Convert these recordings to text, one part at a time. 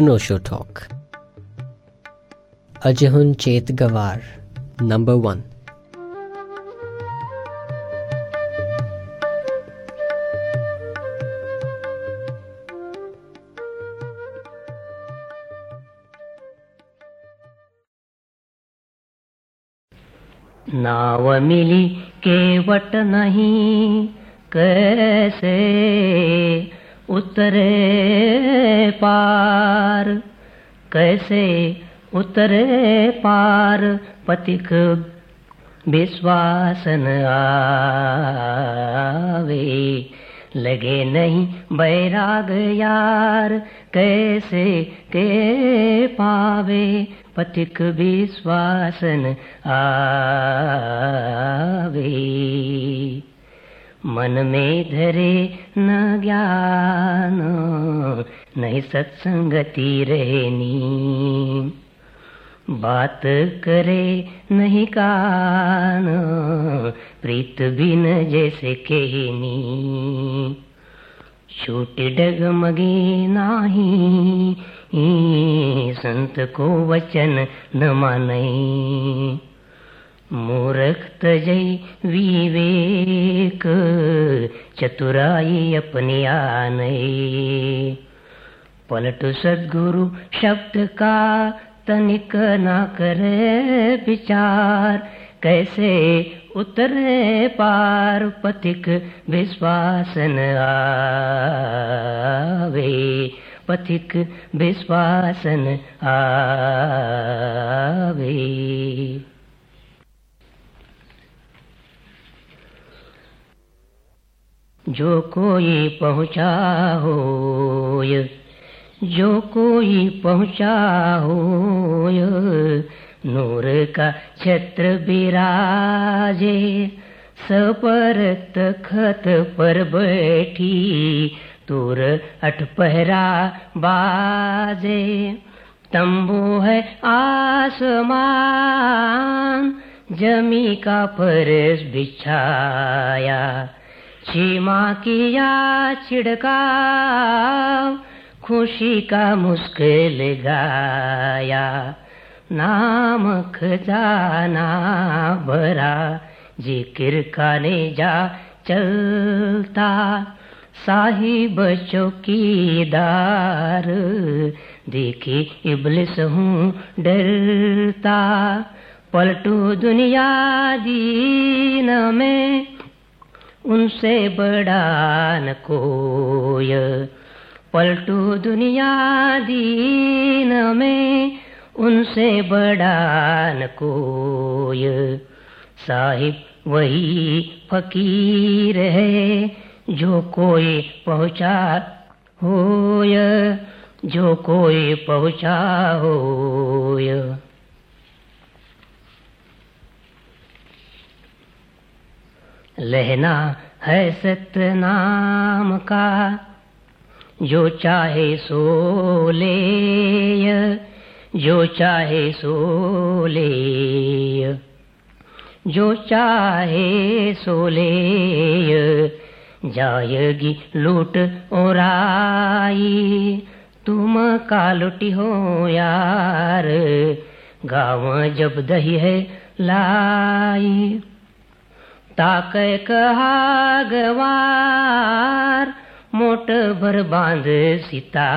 अनोशो talk अजहुन चेत गवार number one नाव मिली केवट नहीं कैसे उतरे पार। कैसे उतरे पार? पथिक विश्वासन आवे। लगे नहीं बैराग यार। कैसे के पावे? पथिक विश्वासन आवे। मन में धरे न ज्ञान नहीं सत्संगति रहनी। बात करे नहीं कान प्रीत बिन जैसे कहनी। छूट डगमगे नाही संत को वचन न माने मूर्ख तजय विवेक, चतुराई अपनी आने पलट सदगुरु शब्द का तनिक ना करे विचार, कैसे उतरे पार पथिक विश्वासन आवे, पथिक विश्वासन आवे। जो कोई पहुँचा हो जो कोई पहुँचा हो नूर का छत्र विराजे सपर तखत पर बैठी, तुर अठपहरा बाजे। तंबू है आसमान, जमी का परस बिछाया। क्षमा किया छिड़काव खुशी का मुश्किल गाया। नाम खजाना भरा, ज़िक्र खाने जा चलता। साहिब चौकीदार, देखी इबलिस हूँ डरता। पलटू दुनिया दीन में उनसे बड़ा न कोय। पलटू दुनिया दीन में उनसे बड़ा न कोय। साहिब वही फकीर है जो कोई पहुँचा होय, जो कोई पहुँचा होय। लहना है सत्य नाम का। जो चाहे सो ले जो चाहे सो ले जो चाहे सो ले जाएगी लूट और आई। तुम का लुटी हो यार, गाँव जब दही है लाई। ताक कहा गवार मोट भर बाँध सीता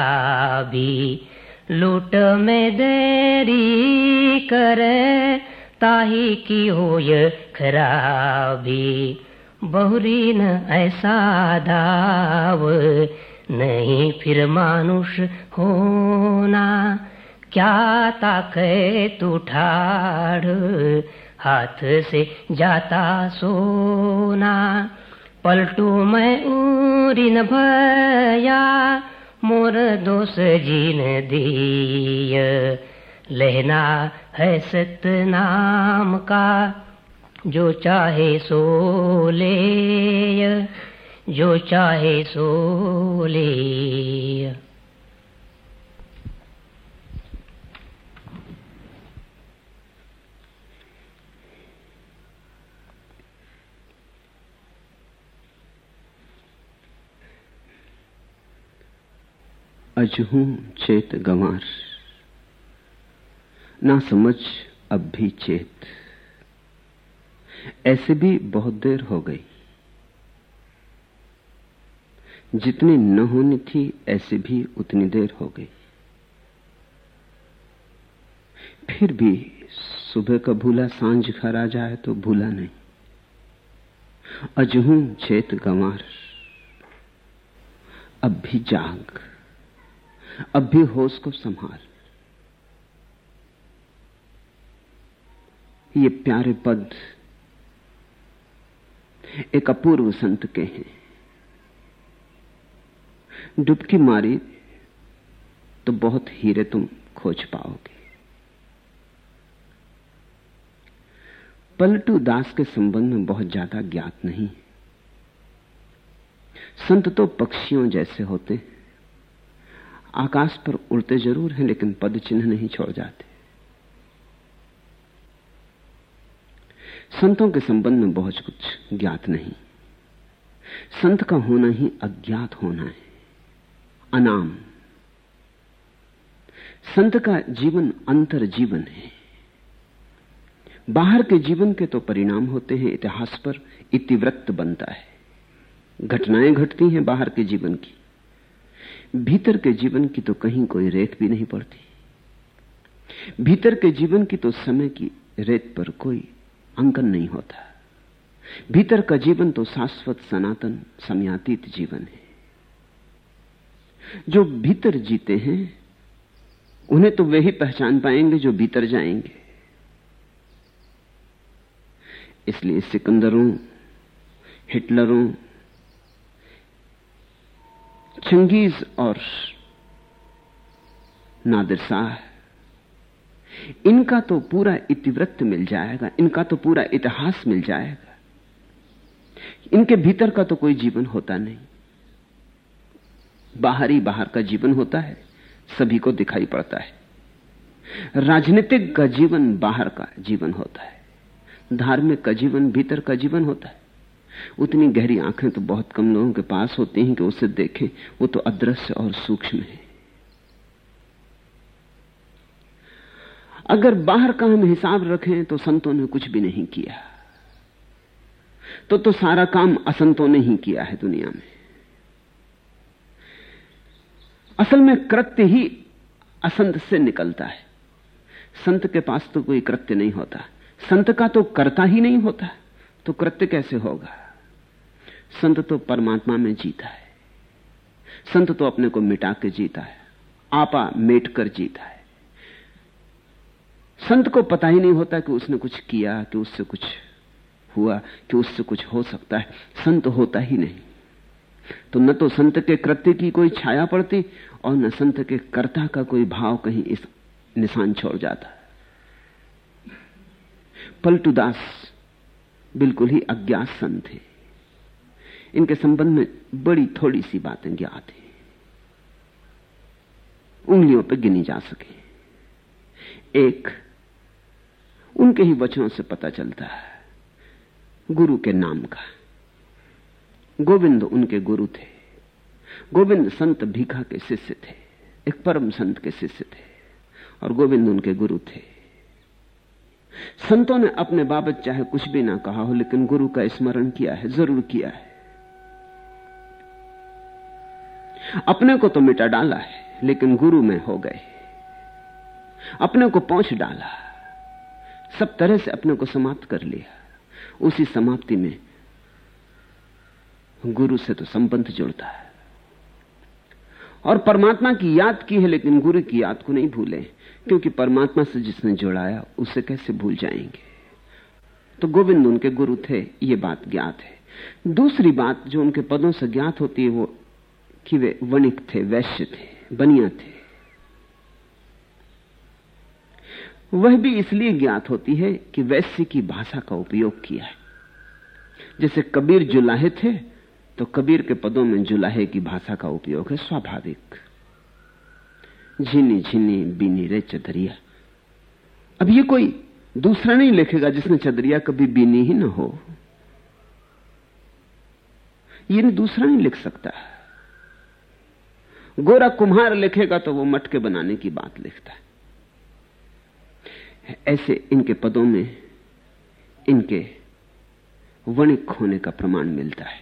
भी। लूट में देरी करे, ताही की होय खराबी। बहुरी न ऐसा दाव, नहीं फिर मानुष होना। क्या ताके तू ठाड़ हाथ से जाता सोना, पलटू मैं उरिन भया, मोर दोष जीन दिय। लहना है सत नाम का, जो चाहे सो ले, जो चाहे सो ले। अजहू चेत गंवार। ना समझ, अब भी चेत। ऐसे भी बहुत देर हो गई। जितनी न होनी थी, ऐसे भी उतनी देर हो गई। फिर भी सुबह का भूला, साँझ घर आ जाए तो भूला नहीं। अजहू चेत गंवार। अब भी जाग। अब भी होश को संभाल। ये प्यारे पद एक अपूर्व संत के हैं। डुबकी मारी तो बहुत हीरे तुम खोज पाओगे। पलटू दास के संबंध में बहुत ज़्यादा ज्ञात नहीं। संत तो पक्षियों जैसे होते आकाश पर उड़ते ज़रूर हैं, लेकिन पद चिन्ह नहीं छोड़ जाते। संतों के संबंध में बहुत कुछ ज्ञात नहीं। संत का होना ही अज्ञात होना है। अनाम। संत का जीवन अंतर जीवन है। बाहर के जीवन के तो परिणाम होते हैं, इतिहास पर इतिवृत्त बनता है। घटनाएँ घटती हैं बाहर के जीवन की। भीतर के जीवन की तो कहीं कोई रेत भी नहीं पड़ती। भीतर के जीवन की तो समय की रेत पर कोई अंकन नहीं होता। भीतर का जीवन तो शाश्वत सनातन समयातीत जीवन है। जो भीतर जीते हैं, उन्हें तो वे ही पहचान पाएँगे जो भीतर जाएँगे। इसलिए सिकंदरों, हिटलरों चंगेज और नादिर शाह। इनका तो पूरा इतिवृत्त मिल जाएगा, इनका तो पूरा इतिहास मिल जाएगा। इनके भीतर का तो कोई जीवन होता नहीं। बाहर ही बाहर का जीवन होता है, सभी को दिखाई पड़ता है। राजनीतिक का जीवन बाहर का जीवन होता है, धार्मिक का जीवन भीतर का जीवन होता है। उतनी गहरी आँखें तो बहुत कम लोगों के पास होती हैं कि उसे देखें। वो तो अदृश्य और सूक्ष्म है। अगर बाहर का हम हिसाब रखें तो संतों ने कुछ भी नहीं किया। तो तो सारा काम असंतों ने ही किया है दुनिया में। असल में कृत्य ही असंत से निकलता है। संत के पास तो कोई कृत्य नहीं होता। संत का तो करता ही नहीं होता। तो कृत्य कैसे होगा? संत तो परमात्मा में जीता है। संत तो अपने को मिटा के जीता है। आपा मेट कर जीता है। संत को पता ही नहीं होता कि उसने कुछ किया, कि उससे कुछ हुआ, कि उससे कुछ हो सकता है। संत होता ही नहीं। तो न तो संत के कृत्य की कोई छाया पड़ती और न संत के कर्ता का कोई भाव कहीं इस निशान छोड़ जाता। पलटूदास बिल्कुल ही अज्ञात संत थे। इनके संबंध में बड़ी थोड़ी सी बातें ज्ञात हैं। उंगलियों पर गिनी जा सके। एक, उनके ही वचनों से पता चलता है, गुरु के नाम का। गोविंद उनके गुरु थे। गोविंद संत भीखा के शिष्य थे। एक परम संत के शिष्य थे और गोविंद उनके गुरु थे। संतों ने अपने बाबत चाहे कुछ भी ना कहा हो, लेकिन गुरु का स्मरण किया है, ज़रूर किया है। अपने को तो मिटा डाला है, लेकिन गुरु में हो गए। अपने को पहुँच डाला। सब तरह से अपने को समाप्त कर लिया। उसी समाप्ति में गुरु से तो संबंध जुड़ता है। और परमात्मा की याद की है, लेकिन गुरु की याद को नहीं भूले, क्योंकि परमात्मा से जिसने जुड़ाया, उसे कैसे भूल जाएँगे? तो गोविंद उनके गुरु थे, ये बात ज्ञात है। दूसरी बात जो उनके पदों से ज्ञात होती है, वो कि वे वणिक थे, वैश्य थे, बनिया थे। वह भी इसलिए ज्ञात होती है कि वैश्य की भाषा का उपयोग किया है। जैसे कबीर जुलाहे थे तो कबीर के पदों में जुलाहे की भाषा का उपयोग है स्वाभाविक। झिनी झिनी बीनी रे चदरिया। अब ये कोई दूसरा नहीं लिखेगा जिसने चदरिया कभी बीनी ही ना हो। ये दूसरा नहीं लिख सकता। गोरा कुम्हार लिखेगा तो वो मटके बनाने की बात लिखता है। ऐसे इनके पदों में इनके वणिक होने का प्रमाण मिलता है।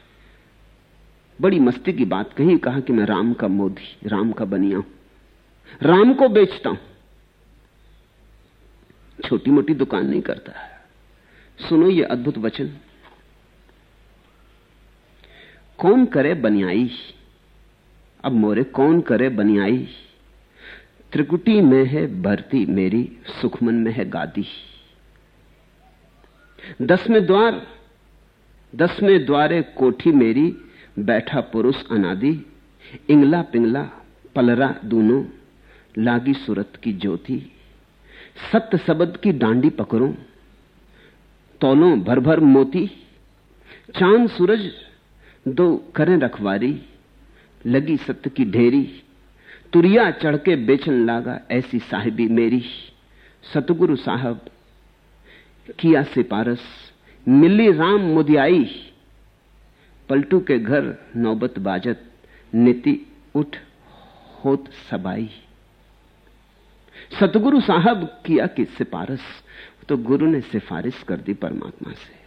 बड़ी मस्ती की बात कही, कहा कि मैं राम का मोदी, राम का बनिया हूँ। राम को बेचता हूँ। छोटी मोटी दुकान नहीं करता। सुनो ये अद्भुत वचन। कौन करे बनियाई? अब मोरे कौन करे बनियाई? त्रिकुटी में है भरती मेरी, सुखमन में है गादी। दसवें द्वार, दसवें द्वारे कोठी मेरी, बैठा पुरुष अनादि। इंगला पिंगला, पलरा दूनों, लागी सूरत की ज्योति। सत्य सबद की डांडी पकड़ो, तौलों भर भर मोती। चाँद सूरज, दो करें रखवारी। लगी सत्य की ढेरी। तुरिया चढ़ के बेचन लागा, ऐसी साहिबी मेरी। सतगुरु साहब, किया सिपारस मिली राम मुदियाई। पलटू के घर नौबत बाजत। नीति उठ होत सबाई। सतगुरु साहब किया कि सिफारिश। तो गुरु ने सिफारिश कर दी परमात्मा से।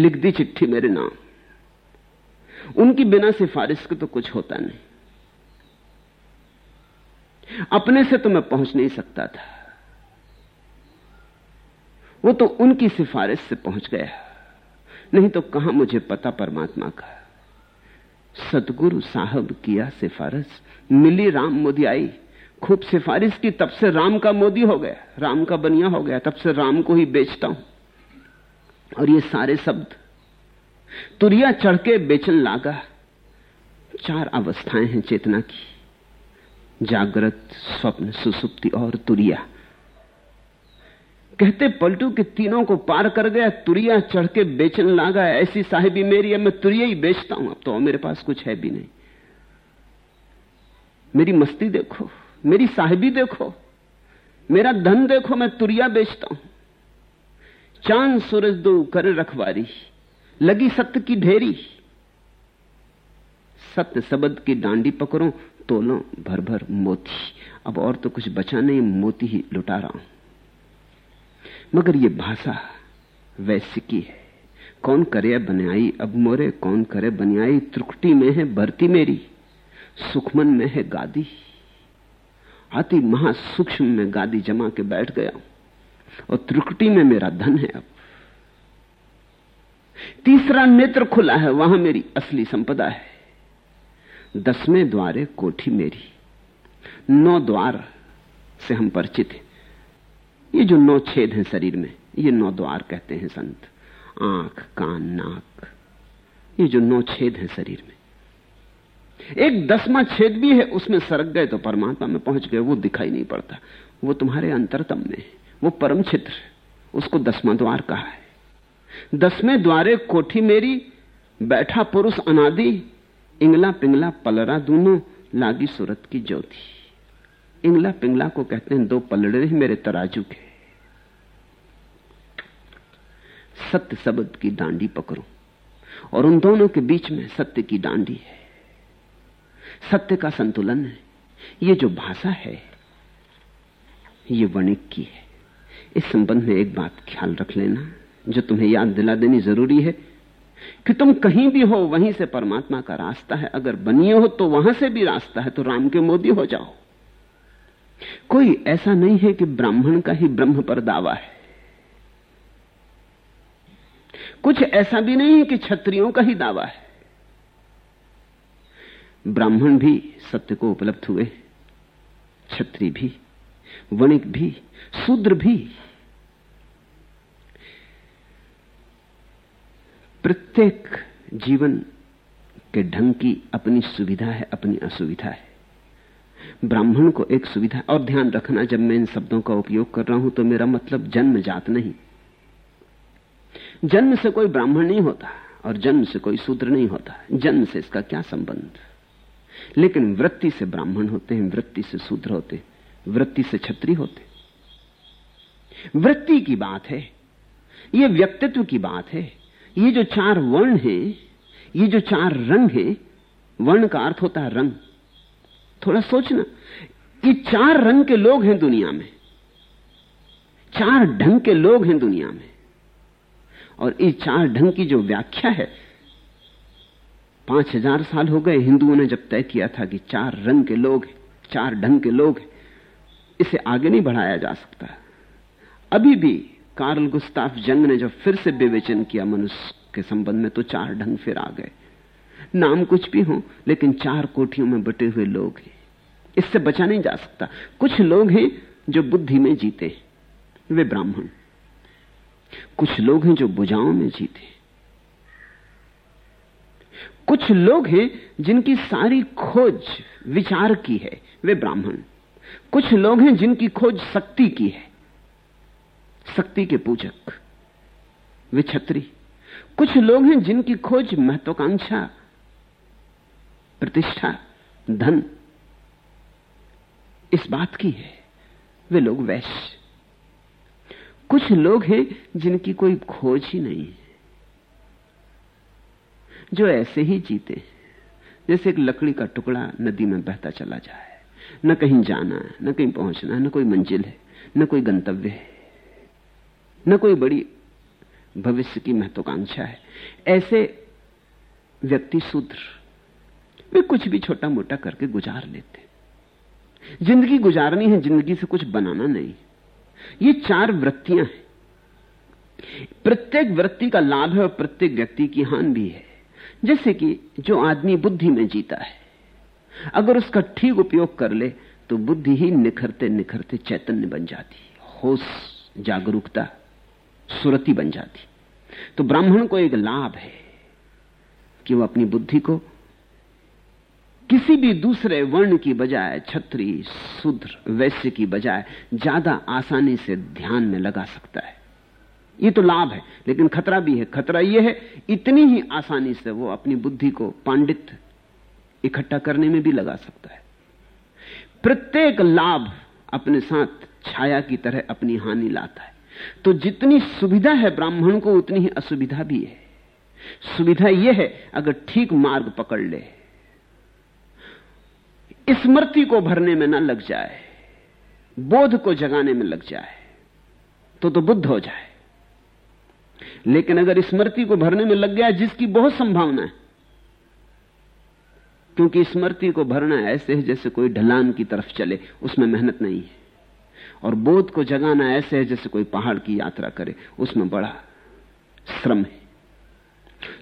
लिख दी चिट्ठी मेरे नाम। उनकी बिना सिफारिश के तो कुछ होता नहीं। अपने से तो मैं पहुँच नहीं सकता था। वो तो उनकी सिफारिश से पहुँच गया। नहीं तो कहाँ मुझे पता परमात्मा का? सतगुरु साहब किया सिफारिश। मिली राम मोदी आई। खूब सिफारिश की, तब से राम का मोदी हो गया। राम का बनिया हो गया, तब से राम को ही बेचता हूँ। और ये सारे शब्द तुरिया चढ़ के बेचन लागा। चार अवस्थाएँ हैं चेतना की। जागृत, स्वप्न, सुसुप्ति और तुरिया। कहते पलटू के तीनों को पार कर गया, तुरिया चढ़ के बेचन लागा। ऐसी साहिबी मेरी है, मैं तुरिया ही बेचता हूँ। अब तो मेरे पास कुछ है भी नहीं। मेरी मस्ती देखो, मेरी साहिबी देखो, मेरा धन देखो, मैं तुरिया बेचता हूँ। चाँद सूरज दो कर रखवारी। लगी सत्य की ढेरी। सत्य शब्द की डांडी पकड़ो, तोलो भर भर मोती। अब और तो कुछ बचा नहीं, मोती ही लुटा रहा हूँ। मगर ये भाषा वैश्य की है। कौन करे बनियाई? अब मोरे कौन करे बनियाई? त्रुकटी में है भरती मेरी, सुखमन में है गादी। अति महासूक्ष्म में गादी जमा के बैठ गया और त्रुकटी में मेरा धन है अब। तीसरा नेत्र खुला है, वहाँ मेरी असली संपदा है। दसवें द्वारे कोठी मेरी, नौ द्वार से हम परिचित हैं। ये जो नौ छेद हैं शरीर में, ये नौ द्वार कहते हैं संत। आँख, कान, नाक, ये जो नौ छेद हैं शरीर में। एक दसवां छेद भी है, उसमें सरक गए तो परमात्मा में पहुँच गए, वो दिखाई नहीं पड़ता। वो तुम्हारे अंतरतम में है, वो परम क्षेत्र उसको दसवां द्वार कहा है। दसवें द्वारे कोठी मेरी, बैठा पुरुष अनादि, इंगला पिंगला पलरा दोनों, लागी सूरत की ज्योति। इंगला पिंगला को कहते हैं, दो पलड़े मेरे तराजू के। सत्य शब्द की डांडी पकड़ो, और उन दोनों के बीच में सत्य की डांडी है। सत्य का संतुलन है, ये जो भाषा है, ये वणिक की है। इस संबंध में एक बात ख्याल रख लेना। जो तुम्हें याद दिला देनी ज़रूरी है कि तुम कहीं भी हो, वहीं से परमात्मा का रास्ता है। अगर बनिए हो तो वहाँ से भी रास्ता है तो राम के मोदी हो जाओ। कोई ऐसा नहीं है कि ब्राह्मण का ही ब्रह्म पर दावा है। कुछ ऐसा भी नहीं है कि क्षत्रियों का ही दावा है। ब्राह्मण भी सत्य को उपलब्ध हुए, क्षत्रिय भी, वणिक भी, शूद्र भी। प्रत्येक जीवन के ढंग की अपनी सुविधा है, अपनी असुविधा है। ब्राह्मण को एक सुविधा और ध्यान रखना, जब मैं इन शब्दों का उपयोग कर रहा हूँ तो मेरा मतलब जन्म जात नहीं। जन्म से कोई ब्राह्मण नहीं होता और जन्म से कोई शूद्र नहीं होता। जन्म से इसका क्या संबंध? लेकिन वृत्ति से ब्राह्मण होते हैं, वृत्ति से शूद्र होते वृत्ति से छत्री होते वृत्ति की बात है यह व्यक्तित्व की बात है। ये जो चार वर्ण हैं, ये जो चार रंग हैं, वर्ण का अर्थ होता है रंग। थोड़ा सोचना ये चार रंग के लोग हैं दुनिया में। चार ढंग के लोग हैं दुनिया में। और इस चार ढंग की जो व्याख्या है, पाँच हज़ार साल हो गए, हिंदुओं ने जब तय किया था कि चार रंग के लोग हैं, चार ढंग के लोग हैं, इसे आगे नहीं बढ़ाया जा सकता। अभी भी कार्ल गुस्ताफ जंग ने जब फिर से विवेचन किया, मनुष्य के संबंध में तो चार ढंग फिर आ गए। नाम कुछ भी हो, लेकिन चार कोठियों में बटे हुए लोग हैं। इससे बचा नहीं जा सकता। कुछ लोग हैं जो बुद्धि में जीते वे ब्राह्मण। कुछ लोग हैं जो बुझाओं में जीते कुछ लोग हैं जिनकी सारी खोज विचार की है, वे ब्राह्मण। कुछ लोग हैं जिनकी खोज शक्ति की है। शक्ति के पूजक, वे छत्री। कुछ लोग हैं जिनकी खोज महत्वाकांक्षा, प्रतिष्ठा, धन, इस बात की है। वे लोग वैश्य। कुछ लोग हैं जिनकी कोई खोज ही नहीं है, जो ऐसे ही जीते। हैं जैसे एक लकड़ी का टुकड़ा नदी में बहता चला जाए। न कहीं जाना है न कहीं पहुँचना है न कोई मंजिल है, न कोई गंतव्य है। न कोई बड़ी भविष्य की महत्वाकांक्षा है। ऐसे व्यक्ति शूद्र, वे कुछ भी छोटा मोटा करके गुजार लेते ज़िंदगी गुजारनी है, ज़िंदगी से कुछ बनाना नहीं। ये चार वृत्तियाँ हैं। प्रत्येक वृत्ति का लाभ है और प्रत्येक व्यक्ति की हान भी है। जैसे कि जो आदमी बुद्धि में जीता है, अगर उसका ठीक उपयोग कर ले तो बुद्धि ही निखरते निखरते चैतन्य बन जाती होश, जागरूकता सुरति बन जाती। तो ब्राह्मण को एक लाभ है कि वह अपनी बुद्धि को किसी भी दूसरे वर्ण की बजाय, छत्री शूद्र वैश्य की बजाय ज़्यादा आसानी से ध्यान में लगा सकता है। ये तो लाभ है, लेकिन खतरा भी है। खतरा यह है, इतनी ही आसानी से वो अपनी बुद्धि को पांडित इकट्ठा करने में भी लगा सकता है। प्रत्येक लाभ अपने साथ छाया की तरह अपनी हानि लाता है। तो जितनी सुविधा है ब्राह्मण को, उतनी ही असुविधा भी है। सुविधा यह है, अगर ठीक मार्ग पकड़ ले स्मृति को भरने में ना लग जाए, बोध को जगाने में लग जाए तो तो बुद्ध हो जाए। लेकिन अगर स्मृति को भरने में लग गया, जिसकी बहुत संभावना है, क्योंकि स्मृति को भरना ऐसे है जैसे कोई ढलान की तरफ़ चले, उसमें मेहनत नहीं है। और बोध को जगाना ऐसे है जैसे कोई पहाड़ की यात्रा करे, उसमें बड़ा श्रम है।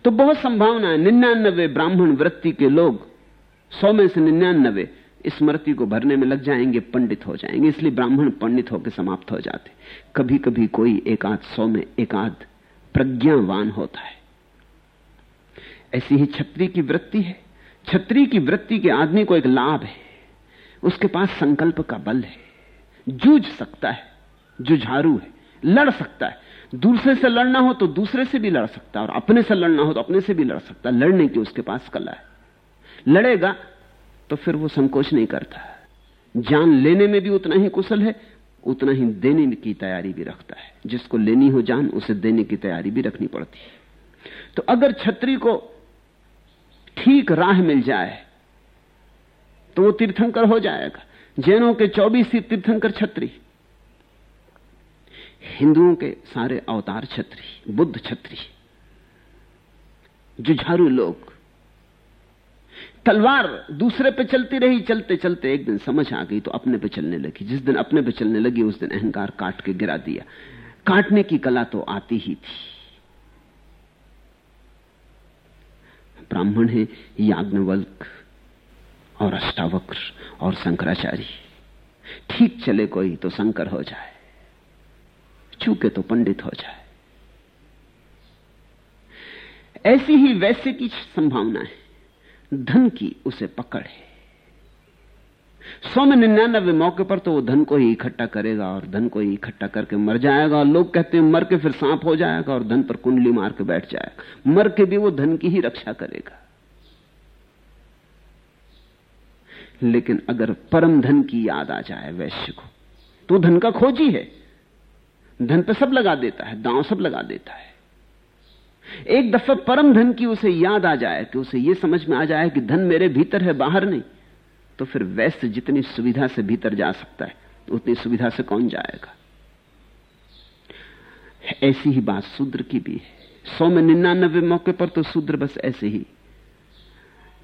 तो बहुत संभावना है, निन्यानबे ब्राह्मण वृत्ति के लोग, सौ में से निन्यानबे स्मृति को भरने में लग जाएँगे, पंडित हो जाएँगे, इसलिए ब्राह्मण पंडित होकर समाप्त हो जाते। कभी कभी कोई एकाध सौ में एकाध प्रज्ञावान होता है। ऐसी ही छत्री की वृत्ति है। छत्री की वृत्ति के आदमी को एक लाभ है। उसके पास संकल्प का बल है। जूझ सकता है, जुझारू है, लड़ सकता है। दूसरे से लड़ना हो तो दूसरे से भी लड़ सकता है, और अपने से लड़ना हो तो अपने से भी लड़ सकता है। लड़ने की उसके पास कला है। लड़ेगा तो फिर वो संकोच नहीं करता। जान लेने में भी उतना ही कुशल है, उतना ही देने की तैयारी भी रखता है। जिसको लेनी हो जान, उसे देने की तैयारी भी रखनी पड़ती है। तो अगर छत्री को ठीक राह मिल जाए तो वो तीर्थंकर हो जाएगा। जैनों के चौबीस ही तीर्थंकर छत्री, हिंदुओं के सारे अवतार छत्री, बुद्ध छत्री, जुझारू लोग। तलवार दूसरे पे चलती रही, चलते चलते एक दिन समझ आ गई तो अपने पे चलने लगी। जिस दिन अपने पे चलने लगी, उस दिन अहंकार काट के गिरा दिया। काटने की कला तो आती ही थी। ब्राह्मण है याज्ञवल्क। और अष्टावक्र और शंकराचार्य। ठीक चले कोई तो शंकर हो जाए चूके तो पंडित हो जाए। ऐसी ही वैसे की संभावना है, धन की उसे पकड़ है। सौ में निन्यानबे मौके पर तो वो धन को ही इकट्ठा करेगा और धन को ही इकट्ठा करके मर जाएगा। और लोग कहते हैं मर के फिर सांप हो जाएगा और धन पर कुंडली मार के बैठ जाएगा। मर के भी वो धन की ही रक्षा करेगा। लेकिन अगर परम धन की याद आ जाए वैश्य को तो धन का खोजी है धन पे सब लगा देता है, दांव सब लगा देता है। एक दफ़ा परम धन की उसे याद आ जाए कि उसे यह समझ में आ जाए कि धन मेरे भीतर है, बाहर नहीं। तो फिर वैश्य जितनी सुविधा से भीतर जा सकता है, उतनी सुविधा से कौन जाएगा? ऐसी ही बात शूद्र की भी है। सौ में निन्यानबे मौके पर तो शूद्र बस ऐसे ही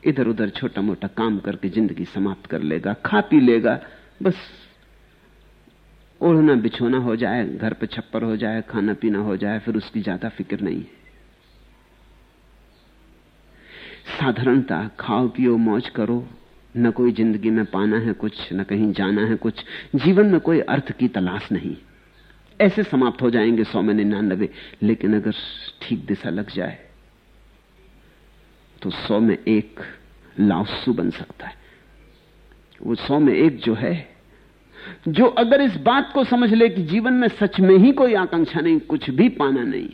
इधर उधर छोटा मोटा काम करके ज़िंदगी समाप्त कर लेगा, खा पी लेगा, बस ओढ़ना बिछोना हो जाए, घर पे छप्पर हो जाए, खाना पीना हो जाए, फिर उसकी ज़्यादा फ़िक्र नहीं है। साधारणता, खाओ, पियो, मौज करो, न कोई ज़िंदगी में पाना है कुछ, न कहीं जाना है कुछ, जीवन में कोई अर्थ की तलाश नहीं। ऐसे समाप्त हो जाएँगे सौ में निन्यानबे, लेकिन अगर ठीक दिशा लग जाए तो सौ में एक लाउसू बन सकता है। वो सौ में एक जो है, जो अगर इस बात को समझ ले कि जीवन में सच में ही कोई आकांक्षा नहीं, कुछ भी पाना नहीं,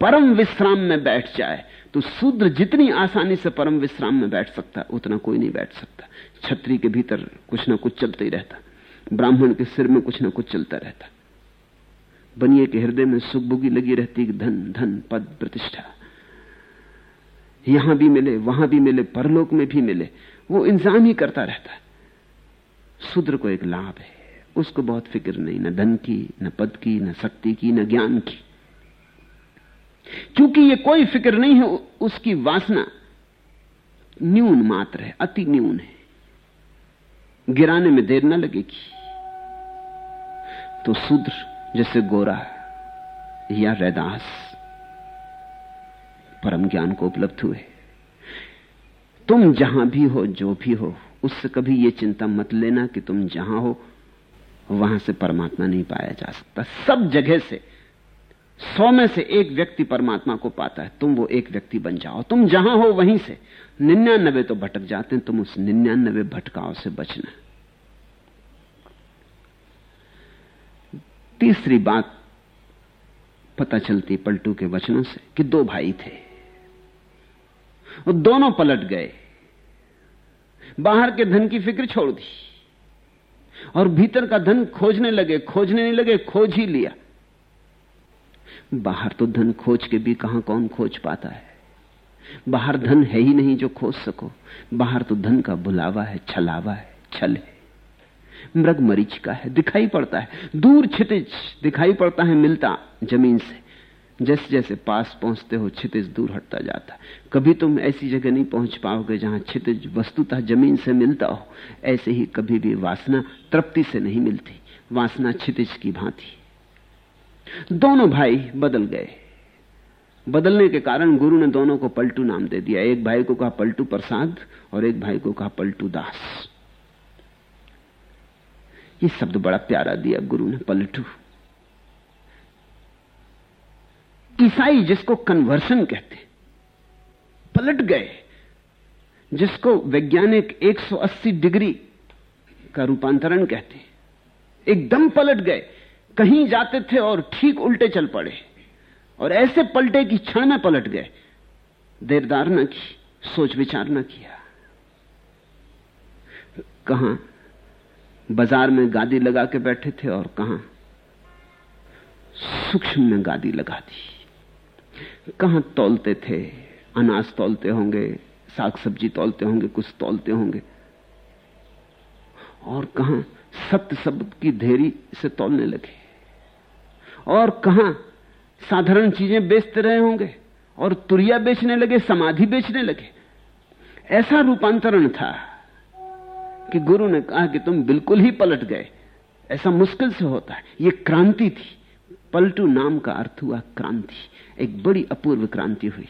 परम विश्राम में बैठ जाए तो शूद्र जितनी आसानी से परम विश्राम में बैठ सकता, उतना कोई नहीं बैठ सकता। छतरी के भीतर कुछ ना कुछ चलता ही रहता, ब्राह्मण के सिर में कुछ ना कुछ चलता रहता। बनिए के हृदय में सुखबुगी लगी रहती, धन धन, पद, प्रतिष्ठा। यहाँ भी मिले, वहाँ भी मिले, परलोक में भी मिले, वो इंतज़ाम ही करता रहता है। शूद्र को एक लाभ है, उसको बहुत फ़िक्र नहीं, न धन की, न पद की, न शक्ति की, न ज्ञान की। क्योंकि ये कोई फ़िक्र नहीं है, उसकी वासना न्यून मात्र है, अति न्यून है। गिराने में देर न लगेगी। तो शूद्र जैसे गोरा या रैदास परम ज्ञान को उपलब्ध हुए। तुम जहाँ भी हो, जो भी हो, उससे कभी यह चिंता मत लेना कि तुम जहाँ हो, वहाँ से परमात्मा नहीं पाया जा सकता। सब जगह से, सौ में से एक व्यक्ति परमात्मा को पाता है, तुम वो एक व्यक्ति बन जाओ। तुम जहाँ हो, वहीं से। निन्यानबे तो भटक जाते हैं, तुम उस निन्यानबे भटकाव से बचना। तीसरी बात पता चलती पलटू के वचनों से कि दो भाई थे। वो दोनों पलट गए। बाहर के धन की फ़िक्र छोड़ दी। और भीतर का धन खोजने लगे, खोजने नहीं लगे, खोज ही लिया। बाहर तो धन खोज के भी कहाँ कौन खोज पाता है? बाहर धन है ही नहीं जो खोज सको। बाहर तो धन का बुलावा है, छलावा है, छल है। मृग मरीच का है, दिखाई पड़ता है। दूर छितिज दिखाई पड़ता है, मिलता ज़मीन से। जैसे जैसे पास पहुँचते हो छितिज दूर हटता जाता। है कभी तुम ऐसी जगह नहीं पहुँच पाओगे जहाँ छितिज वस्तुतः ज़मीन से मिलता हो। ऐसे ही कभी भी वासना तृप्ति से नहीं मिलती। वासना छितिज की भांति। दोनों भाई बदल गए। बदलने के कारण गुरु ने दोनों को पलटू नाम दे दिया। एक भाई को कहा पलटू प्रसाद और एक भाई को कहा पलटू दास। ये शब्द बड़ा प्यारा दिया गुरु ने, पलटू। ईसाई जिसको कन्वर्सन कहते पलट गए, जिसको वैज्ञानिक 180 डिग्री का रूपांतरण कहते एकदम पलट गए, कहीं जाते थे और ठीक उल्टे चल पड़े, और ऐसे पलटे कि क्षण में पलट गए, देरदार न की, सोच विचार न किया। कहा? बाज़ार में गादी लगा के बैठे थे और कहा? सूक्ष्म में गादी लगा दी। कहाँ तोलते थे? अनाज तोलते होंगे, साग सब्ज़ी तोलते होंगे, कुछ तोलते होंगे। और कहा सत्य शब्द की धेरी से तोलने लगे? और कहा साधारण चीज़ें बेचते रहे होंगे, और तुरिया बेचने लगे, समाधि बेचने लगे? ऐसा रूपांतरण था कि गुरु ने कहा कि तुम बिल्कुल ही पलट गए। ऐसा मुश्किल से होता है। यह क्रांति थी। पलटू नाम का अर्थ हुआ क्रांति। एक बड़ी अपूर्व क्रांति हुई।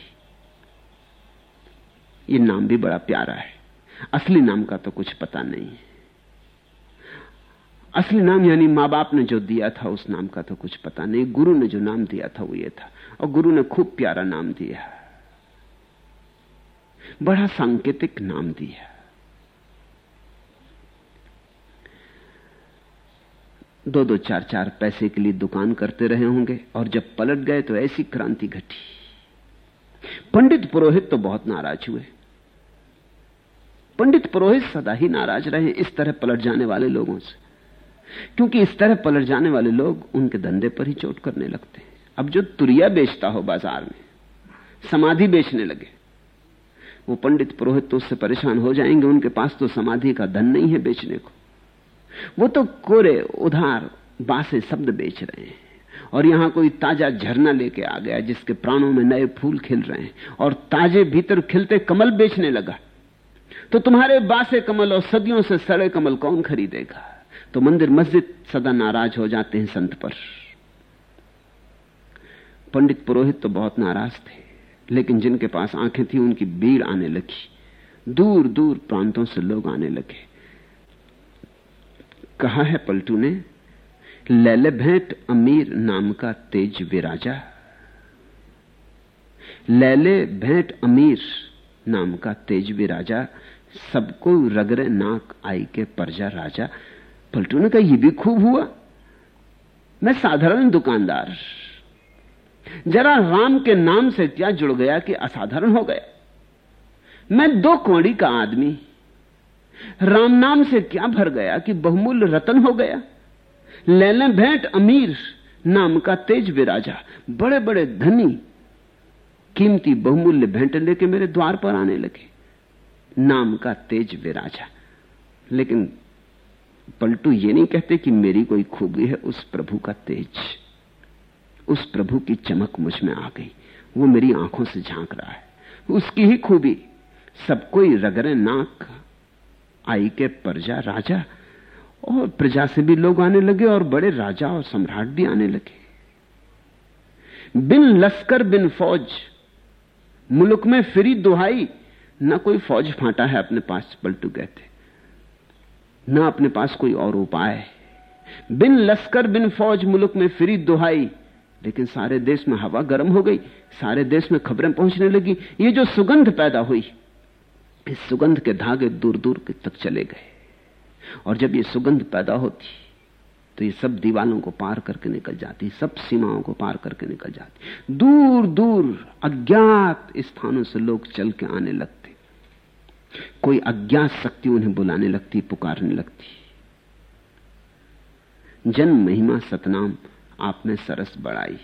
यह नाम भी बड़ा प्यारा है। असली नाम का तो कुछ पता नहीं है। असली नाम यानी माँ बाप ने जो दिया था, उस नाम का तो कुछ पता नहीं। गुरु ने जो नाम दिया था, वो ये था। और गुरु ने खूब प्यारा नाम दिया। बड़ा सांकेतिक नाम दिया। दो दो चार चार पैसे के लिए दुकान करते रहे होंगे और जब पलट गए तो ऐसी क्रांति घटी। पंडित पुरोहित तो बहुत नाराज़ हुए। पंडित पुरोहित सदा ही नाराज़ रहे इस तरह पलट जाने वाले लोगों से, क्योंकि इस तरह पलट जाने वाले लोग उनके धंधे पर ही चोट करने लगते हैं। अब जो तुरिया बेचता हो बाज़ार में, समाधि बेचने लगे, वो पंडित पुरोहित तो उससे परेशान हो जाएँगे, उनके पास तो समाधि का धन नहीं है बेचने को। वो तो कोरे उधार बासे शब्द बेच रहे हैं। और यहाँ कोई ताज़ा झरना लेके आ गया जिसके प्राणों में नए फूल खिल रहे हैं और ताजे भीतर खिलते कमल बेचने लगा। तो तुम्हारे बासे कमल और सदियों से सड़े कमल कौन खरीदेगा? तो मंदिर मस्जिद सदा नाराज़ हो जाते हैं संत पर। पंडित पुरोहित तो बहुत नाराज़ थे, लेकिन जिनके पास आँखें थी उनकी भीड़ आने लगी। दूर दूर प्रांतों से लोग आने लगे। कहा है पलटू ने लैले भेंट अमीर नाम का तेज विराजा। लैले भेंट अमीर नाम का तेज विराजा, सबको रगरे नाक आई के परजा राजा। पलटू ने कहा यह भी खूब हुआ। मैं साधारण दुकानदार। जरा राम के नाम से क्या जुड़ गया कि असाधारण हो गया। मैं दो कौड़ी का आदमी राम नाम से क्या भर गया कि बहुमूल्य रतन हो गया? लेने भेंट अमीर नाम का तेज विराजा बड़े बड़े धनी, कीमती बहुमूल्य भेंट लेके मेरे द्वार पर आने लगे। नाम का तेज विराजा। लेकिन पलटू ये नहीं कहते कि मेरी कोई खूबी है, उस प्रभु का तेज। उस प्रभु की चमक मुझमें आ गई। वो मेरी आँखों से झाँक रहा है। उसकी ही खूबी। सब कोई रगरे नाक आई के प्रजा राजा, और प्रजा से भी लोग आने लगे, और बड़े राजा और सम्राट भी आने लगे। बिन लश्कर, बिन फौज, मुल्क में फिरी दुहाई, ना कोई फौज फांटा है अपने पास पलटू कहते ना अपने पास कोई और उपाय बिन लश्कर, बिन फौज, मुल्क में फिरी दुहाई, लेकिन सारे देश में हवा गर्म हो गई, सारे देश में खबरें पहुँचने लगी। ये जो सुगंध पैदा हुई इस सुगंध के धागे दूर दूर तक चले गए। और जब ये सुगंध पैदा होती तो ये सब दीवालों को पार करके निकल जाती, सब सीमाओं को पार करके निकल जाती। दूर दूर अज्ञात स्थानों से लोग चल के आने लगते। कोई अज्ञात शक्ति उन्हें बुलाने लगती, पुकारने लगती। जन महिमा सतनाम आपने सरस बढ़ाई।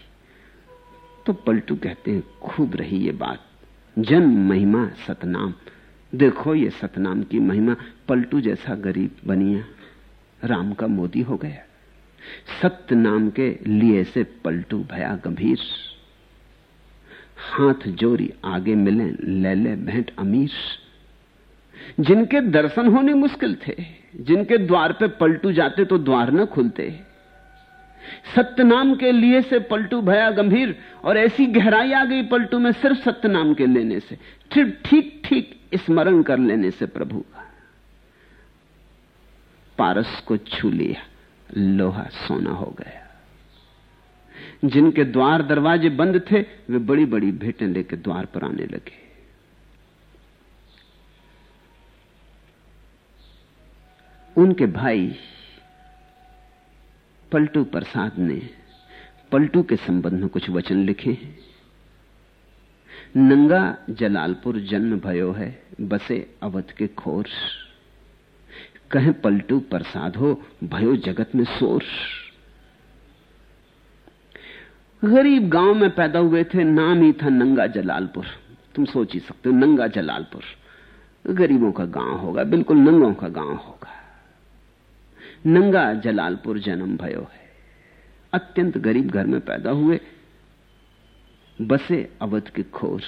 तो पलटू कहते हैं, खूब रही ये बात। जन महिमा सतनाम। देखो ये सतनाम की महिमा, पलटू जैसा गरीब बनिया राम का मोदी हो गया। सत्य नाम के लिए से पलटू भया गंभीर। हाथ जोरी आगे मिले, ले ले भेंट अमीर। जिनके दर्शन होने मुश्किल थे, जिनके द्वार पे पलटू जाते तो द्वार न खुलते। सत्य नाम के लिए से पलटू भया गंभीर, और ऐसी गहराई आ गई पलटू में सिर्फ़ सत्य नाम के लेने से। ठीक ठीक स्मरण कर लेने से प्रभु, पारस को छू लिया, लोहा सोना हो गया। जिनके द्वार दरवाजे बंद थे, वे बड़ी बड़ी भेंटें लेकर द्वार पर आने लगे। उनके भाई पलटू प्रसाद ने पलटू के संबंध में कुछ वचन लिखे हैं। नंगा जलालपुर जन्म भयो है, बसे अवध के खोर। कहें पलटू प्रसाद हो, भयो जगत में सोर गरीब गाँव में पैदा हुए थे, नाम ही था नंगा जलालपुर। तुम सोच ही सकते हो, नंगा जलालपुर गरीबों का गाँव होगा, बिल्कुल नंगों का गाँव होगा। नंगा जलालपुर जन्म भयो है। अत्यंत गरीब घर में पैदा हुए बसे अवध के खोर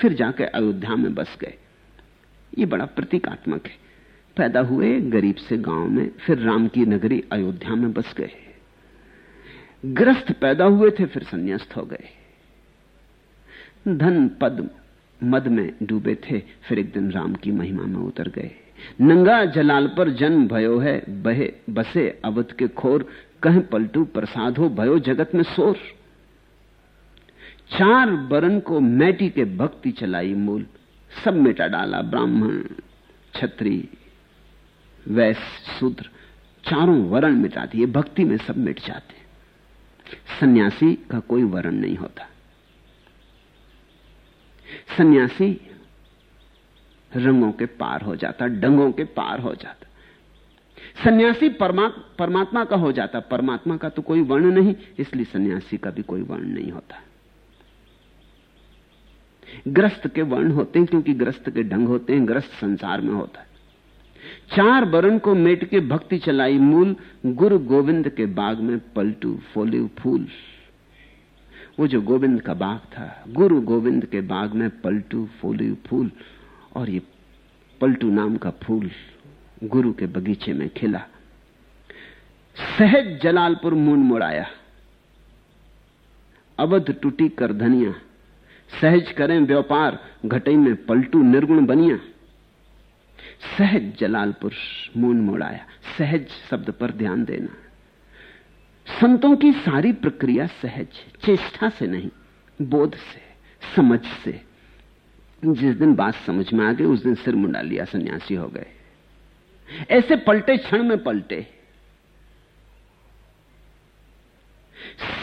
फिर जाकर अयोध्या में बस गए। ये बड़ा प्रतीकात्मक है। पैदा हुए गरीब से गाँव में, फिर राम की नगरी अयोध्या में बस गए। ग्रस्त पैदा हुए थे, फिर संन्यास्त हो गए। धन, पद, मद में डूबे थे, फिर एक दिन राम की महिमा में उतर गए। नंगा जलाल पर जन्म भयो है, बहे, बसे अवध के खोर, कह पलटू प्रसाद हो, भयो जगत में सोर। चार बरन को मैटी के भक्ति चलाई मूल सब मिटा डाला ब्राह्मण छत्री वैश्य शूद्र चारों वर्ण मिटा दिए भक्ति में सब मिट जाते। सन्यासी का कोई वर्ण नहीं होता। सन्यासी रंगों के पार हो जाता डंगों के पार हो जाता। सन्यासी परमा, परमात्मा का हो जाता परमात्मा का तो कोई वर्ण नहीं इसलिए सन्यासी का भी कोई वर्ण नहीं होता। ग्रस्त के वर्ण होते हैं क्योंकि ग्रस्त के ढंग होते हैं, ग्रस्त संसार में होता है। चार बरन को मेट के भक्ति चलाई मूल गुरु गोविंद के बाग में पलटू फोलिव फूल। वो जो गोविंद का बाग था, गुरु गोविंद के बाग में पलटू फोलिव फूल और ये पलटू नाम का फूल गुरु के बगीचे में खिला। सहज जलालपुर मून मुड़ाया। अवध टूटी कर धनिया। सहज करें व्यापार घटे में पलटू निर्गुण बनिया। सहज जलालपुर मून मुड़ाया, सहज शब्द पर ध्यान देना। संतों की सारी प्रक्रिया सहज चेष्टा से नहीं, बोध से, समझ से। जिस दिन बात समझ में आ गई, उस दिन सिर मुंडा लिया, सन्यासी हो गए। ऐसे पलटे क्षण में पलटे।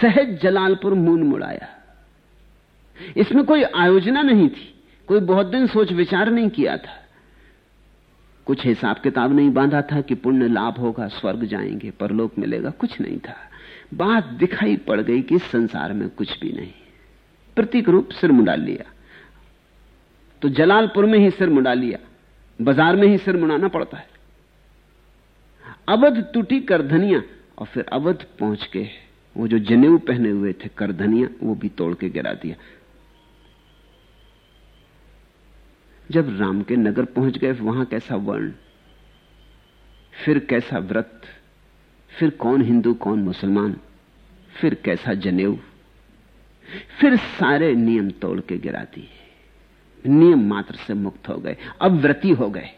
सहज जलालपुर मून मुड़ाया इसमें कोई आयोजना नहीं थी। कोई बहुत दिन सोच विचार नहीं किया था। कुछ हिसाब किताब नहीं बांधा था कि पुण्य लाभ होगा, स्वर्ग जाएँगे, परलोक मिलेगा, कुछ नहीं था। बात दिखाई पड़ गई कि संसार में कुछ भी नहीं। प्रतीक रूप सिर मुड़ा लिया। तो जलालपुर में ही सिर मुड़ा लिया। बाज़ार में ही सिर मुड़ाना पड़ता है। अवध टूटी करधनिया, और फिर अवध पहुँच के वो जो जनेऊ पहने हुए थे, करधनिया, वो भी तोड़ के गिरा दिया। जब राम के नगर पहुँच गए वहाँ कैसा वर्ण? फिर कैसा व्रत? फिर कौन हिंदू, कौन मुसलमान? फिर कैसा जनेऊ? फिर सारे नियम तोड़ के गिरा दिए। नियम मात्र से मुक्त हो गए अब व्रती हो गए।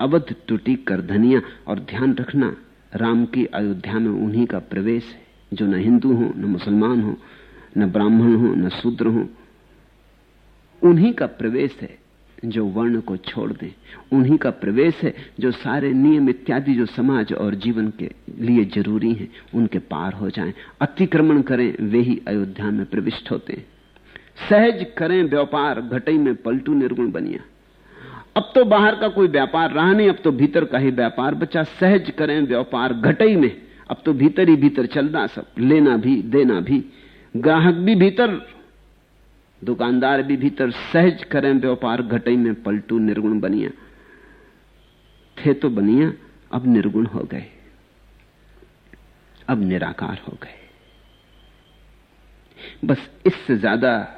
अवध टूटी कर धनिया और ध्यान रखना, राम की अयोध्या में उन्हीं का प्रवेश है, जो न हिंदू हो, न मुसलमान हो, न ब्राह्मण हो, न शूद्र हो उन्हीं का प्रवेश है जो वर्ण को छोड़ दें। उन्हीं का प्रवेश है जो सारे नियम इत्यादि जो समाज और जीवन के लिए ज़रूरी हैं, उनके पार हो जाएँ। अतिक्रमण करें, वे ही अयोध्या में प्रविष्ट होते हैं। सहज करें, व्यापार घटई में पलटू निर्गुण बनिया। अब तो बाहर का कोई व्यापार रहा नहीं, अब तो भीतर का ही व्यापार बचा। सहज करें, व्यापार घटई में, अब तो भीतर ही भीतर चलना सब, लेना भी, देना भी। ग्राहक भी भीतर दुकानदार भी भीतर सहज करें, व्यापार घटई में पलटू निर्गुण बनिया। थे तो बनिया, अब निर्गुण हो गए। अब निराकार हो गए। बस इससे ज़्यादा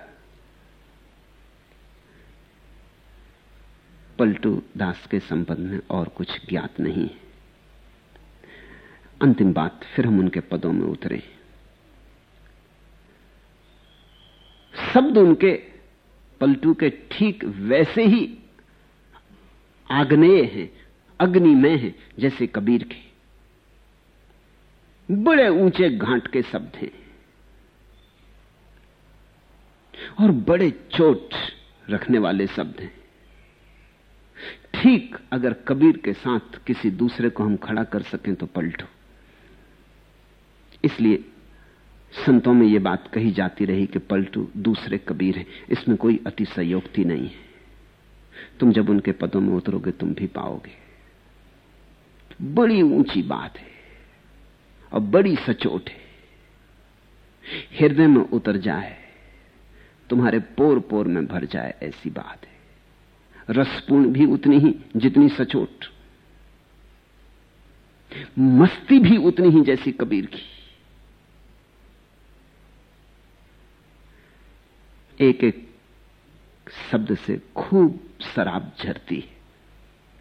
पलटू दास के संबंध में और कुछ ज्ञात नहीं। है अंतिम बात, फिर हम उनके पदों में उतरे। शब्द उनके पलटू के ठीक वैसे ही आग्नेय हैं, अग्निमय हैं, जैसे कबीर के। बड़े ऊँचे घाट के शब्द हैं। और बड़े चोट रखने वाले शब्द हैं। ठीक अगर कबीर के साथ किसी दूसरे को हम खड़ा कर सकें तो पलटो। इसलिए संतों में यह बात कही जाती रही कि पलटू दूसरे कबीर हैं। इसमें कोई अतिशयोक्ति नहीं है। तुम जब उनके पदों में उतरोगे, तुम भी पाओगे। बड़ी ऊँची बात है और बड़ी सचोट है। हृदय में उतर जाए, तुम्हारे पोर पोर में भर जाए, ऐसी बात है। रसपूर्ण भी उतनी ही, जितनी सचोट। मस्ती भी उतनी ही जैसी कबीर की। एक एक शब्द से खूब शराब झरती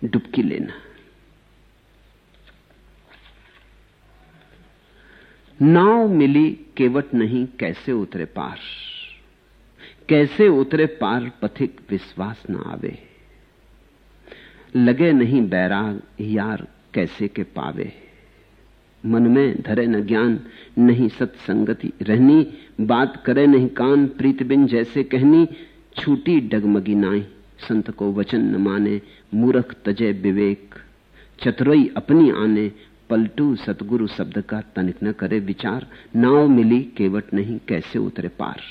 है। डुबकी लेना। नाव मिली, केवट नहीं, कैसे उतरे पार? कैसे उतरे पार, पथिक विश्वास न आवे? लगे नहीं बैराग, यार कैसे के पावे? मन में धरे न ज्ञान, नहीं सत्संगति रहनी, बात करे नहीं कान, प्रीत बिन जैसे कहनी, छूटी डगमगी नाई, संत को वचन न माने, मूर्ख तजय विवेक। चतुरई अपनी आने, पलटू सतगुरु शब्द का तनिक न करे विचार, नाव मिली केवट नहीं, कैसे उतरे पार।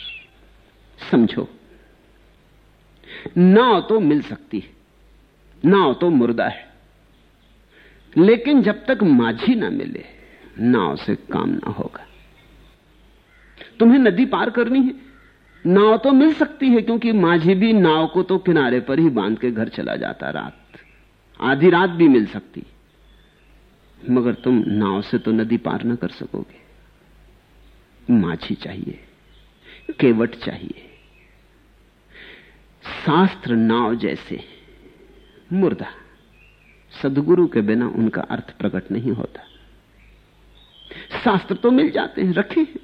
समझो, नाव तो मिल सकती है, नाव तो मुर्दा है, लेकिन जब तक माझी ना मिले नाव से काम ना होगा। तुम्हें नदी पार करनी है। नाव तो मिल सकती है, क्योंकि माझी भी नाव को तो किनारे पर ही बाँध के घर चला जाता रात। आधी रात भी मिल सकती। मगर तुम नाव से तो नदी पार ना कर सकोगे। माझी चाहिए, केवट चाहिए। शास्त्र नाव जैसे, मुर्दा। सदगुरु के बिना उनका अर्थ प्रकट नहीं होता। शास्त्र तो मिल जाते हैं, रखे हैं।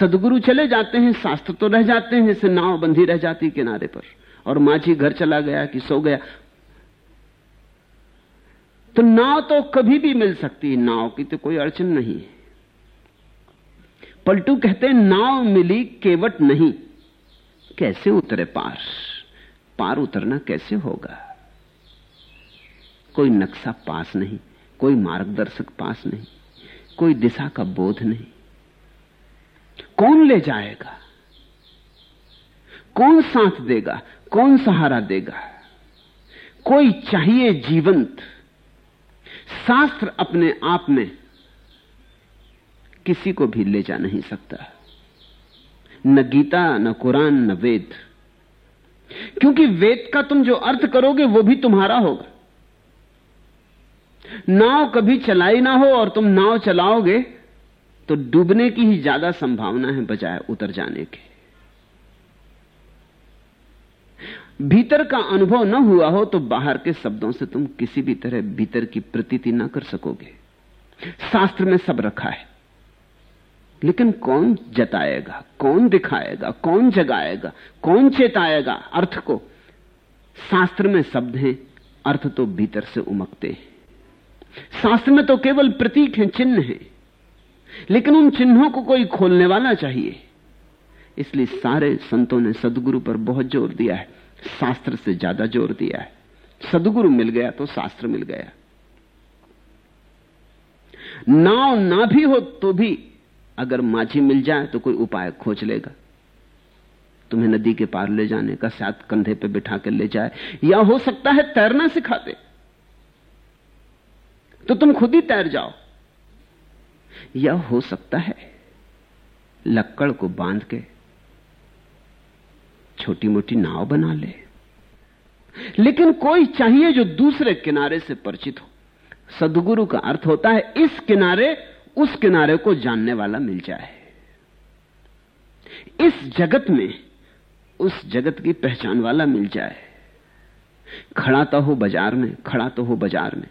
सदगुरु चले जाते हैं, शास्त्र तो रह जाते हैं जैसे नाव बंधी रह जाती किनारे पर। और माझी घर चला गया कि सो गया। तो नाव तो कभी भी मिल सकती है, नाव की तो कोई अड़चन नहीं है। पलटू कहते हैं, नाव मिली केवट नहीं। कैसे उतरे पार? पार उतरना कैसे होगा? कोई नक्शा पास नहीं, कोई मार्गदर्शक पास नहीं। कोई दिशा का बोध नहीं। कौन ले जाएगा? कौन साथ देगा? कौन सहारा देगा? कोई चाहिए जीवंत? शास्त्र अपने आप में किसी को भी ले जा नहीं सकता। न गीता, न कुरान, न वेद। क्योंकि वेद का तुम जो अर्थ करोगे, वो भी तुम्हारा होगा। नाव कभी चलाई ना हो और तुम नाव चलाओगे तो डूबने की ही ज़्यादा संभावना है बजाय उतर जाने के। भीतर का अनुभव न हुआ हो तो बाहर के शब्दों से तुम किसी भी तरह भीतर की प्रतीति ना कर सकोगे। शास्त्र में सब रखा है। लेकिन कौन जताएगा, कौन दिखाएगा, कौन जगाएगा, कौन चेताएगा अर्थ को? शास्त्र में शब्द हैं, अर्थ तो भीतर से उमकते हैं। शास्त्र में तो केवल प्रतीक हैं, चिन्ह हैं। लेकिन उन चिन्हों को कोई खोलने वाला चाहिए। इसलिए सारे संतों ने सदगुरु पर बहुत ज़ोर दिया है। शास्त्र से ज़्यादा ज़ोर दिया है। सदगुरु मिल गया तो शास्त्र मिल गया। नाव ना भी हो तो भी अगर माझी मिल जाए तो कोई उपाय खोज लेगा। तुम्हें नदी के पार ले जाने का साथ कंधे पे बिठा कर ले जाए। या हो सकता है तैरना सिखाते तो तुम खुद ही तैर जाओ। या हो सकता है लक्कड़ को बाँध के छोटी मोटी नाव बना ले। लेकिन कोई चाहिए जो दूसरे किनारे से परिचित हो। सदगुरु का अर्थ होता है, इस किनारे, उस किनारे को जानने वाला मिल जाए। इस जगत में, उस जगत की पहचान वाला मिल जाए। खड़ा तो हो बाज़ार में, खड़ा तो हो बाज़ार में।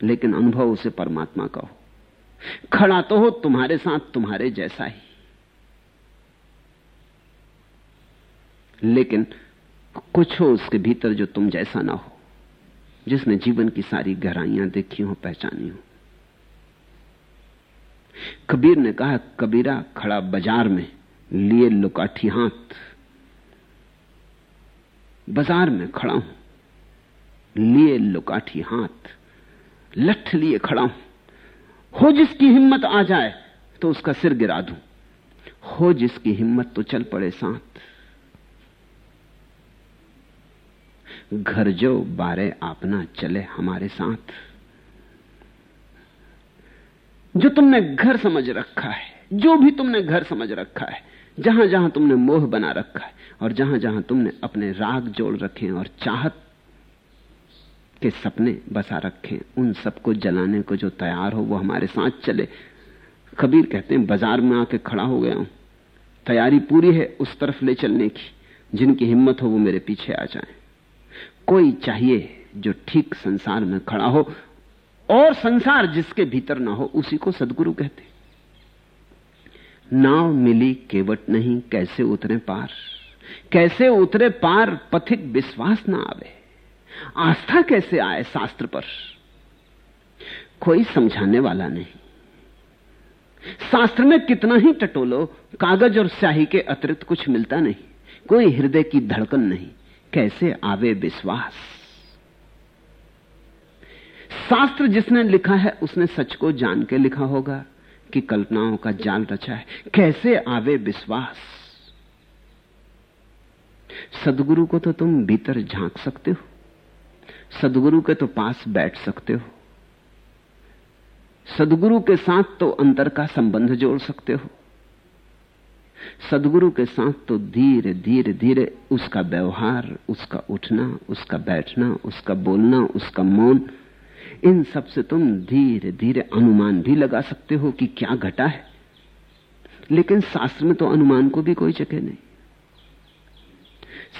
लेकिन अनुभव उसे परमात्मा का हो। खड़ा तो हो तुम्हारे साथ, तुम्हारे जैसा ही। लेकिन कुछ हो उसके भीतर जो तुम जैसा ना हो, जिसने जीवन की सारी गहराइयाँ देखी हो, पहचानी हो। कबीर ने कहा, कबीरा, खड़ा बाज़ार में, लिए लुकाठी हाथ। बाज़ार में खड़ा हूँ, लिए लुकाठी हाथ। लठ लिए खड़ा हूँ। हो जिसकी हिम्मत आ जाए तो उसका सिर गिरा दूँ। हो जिसकी हिम्मत तो चल पड़े साथ। घर जो बारे आपना चले हमारे साथ। जो तुमने घर समझ रखा है, जो भी तुमने घर समझ रखा है जहाँ जहाँ तुमने मोह बना रखा है, और जहाँ जहाँ तुमने अपने राग जोड़ रखे हैं और चाहत के सपने बसा रखे, उन सबको जलाने को जो तैयार हो, वो हमारे साथ चले। कबीर कहते हैं, बाज़ार में आके खड़ा हो गया हूँ। तैयारी पूरी है उस तरफ़ ले चलने की। जिनकी हिम्मत हो, वो मेरे पीछे आ जाए। कोई चाहिए जो ठीक संसार में खड़ा हो, और संसार जिसके भीतर ना हो, उसी को सदगुरु कहते नाव मिली, केवट नहीं, कैसे उतरे पार? कैसे उतरे पार, पथिक विश्वास ना आवे। आस्था कैसे आए शास्त्र पर? कोई समझाने वाला नहीं। शास्त्र में कितना ही टटोलो, कागज़ और स्याही के अतिरिक्त कुछ मिलता नहीं। कोई हृदय की धड़कन नहीं। कैसे आवे विश्वास? शास्त्र जिसने लिखा है, उसने सच को जान के लिखा होगा कि कल्पनाओं का जाल रचा है। कैसे आवे विश्वास? सदगुरु को तो तुम भीतर झाँक सकते हो। सदगुरु के तो पास बैठ सकते हो। सदगुरु के साथ तो अंतर का संबंध जोड़ सकते हो। सदगुरु के साथ तो धीरे धीरे धीरे उसका व्यवहार, उसका उठना, उसका बैठना, उसका बोलना, उसका मौन, इन सबसे तुम धीरे धीरे अनुमान भी लगा सकते हो कि क्या घटा है। लेकिन शास्त्र में तो अनुमान को भी कोई जगह नहीं।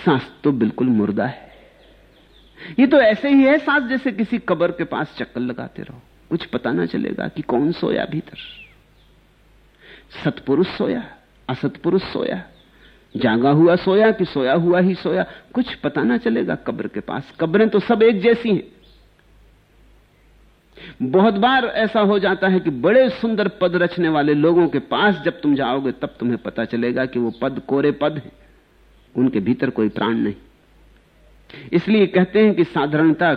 शास्त्र तो बिल्कुल मुर्दा है। ये तो ऐसे ही है साथ जैसे किसी कबर के पास चक्कर लगाते रहो। कुछ पता ना चलेगा कि कौन सोया भीतर। सतपुरुष सोया, असतपुरुष सोया, जागा हुआ सोया कि सोया हुआ ही सोया, कुछ पता ना चलेगा कब्र के पास। कब्रें तो सब एक जैसी हैं। बहुत बार ऐसा हो जाता है कि बड़े सुंदर पद रचने वाले लोगों के पास जब तुम जाओगे, तब तुम्हें पता चलेगा कि वो पद कोरे पद हैं। उनके भीतर कोई प्राण नहीं। इसलिए कहते हैं कि साधारणता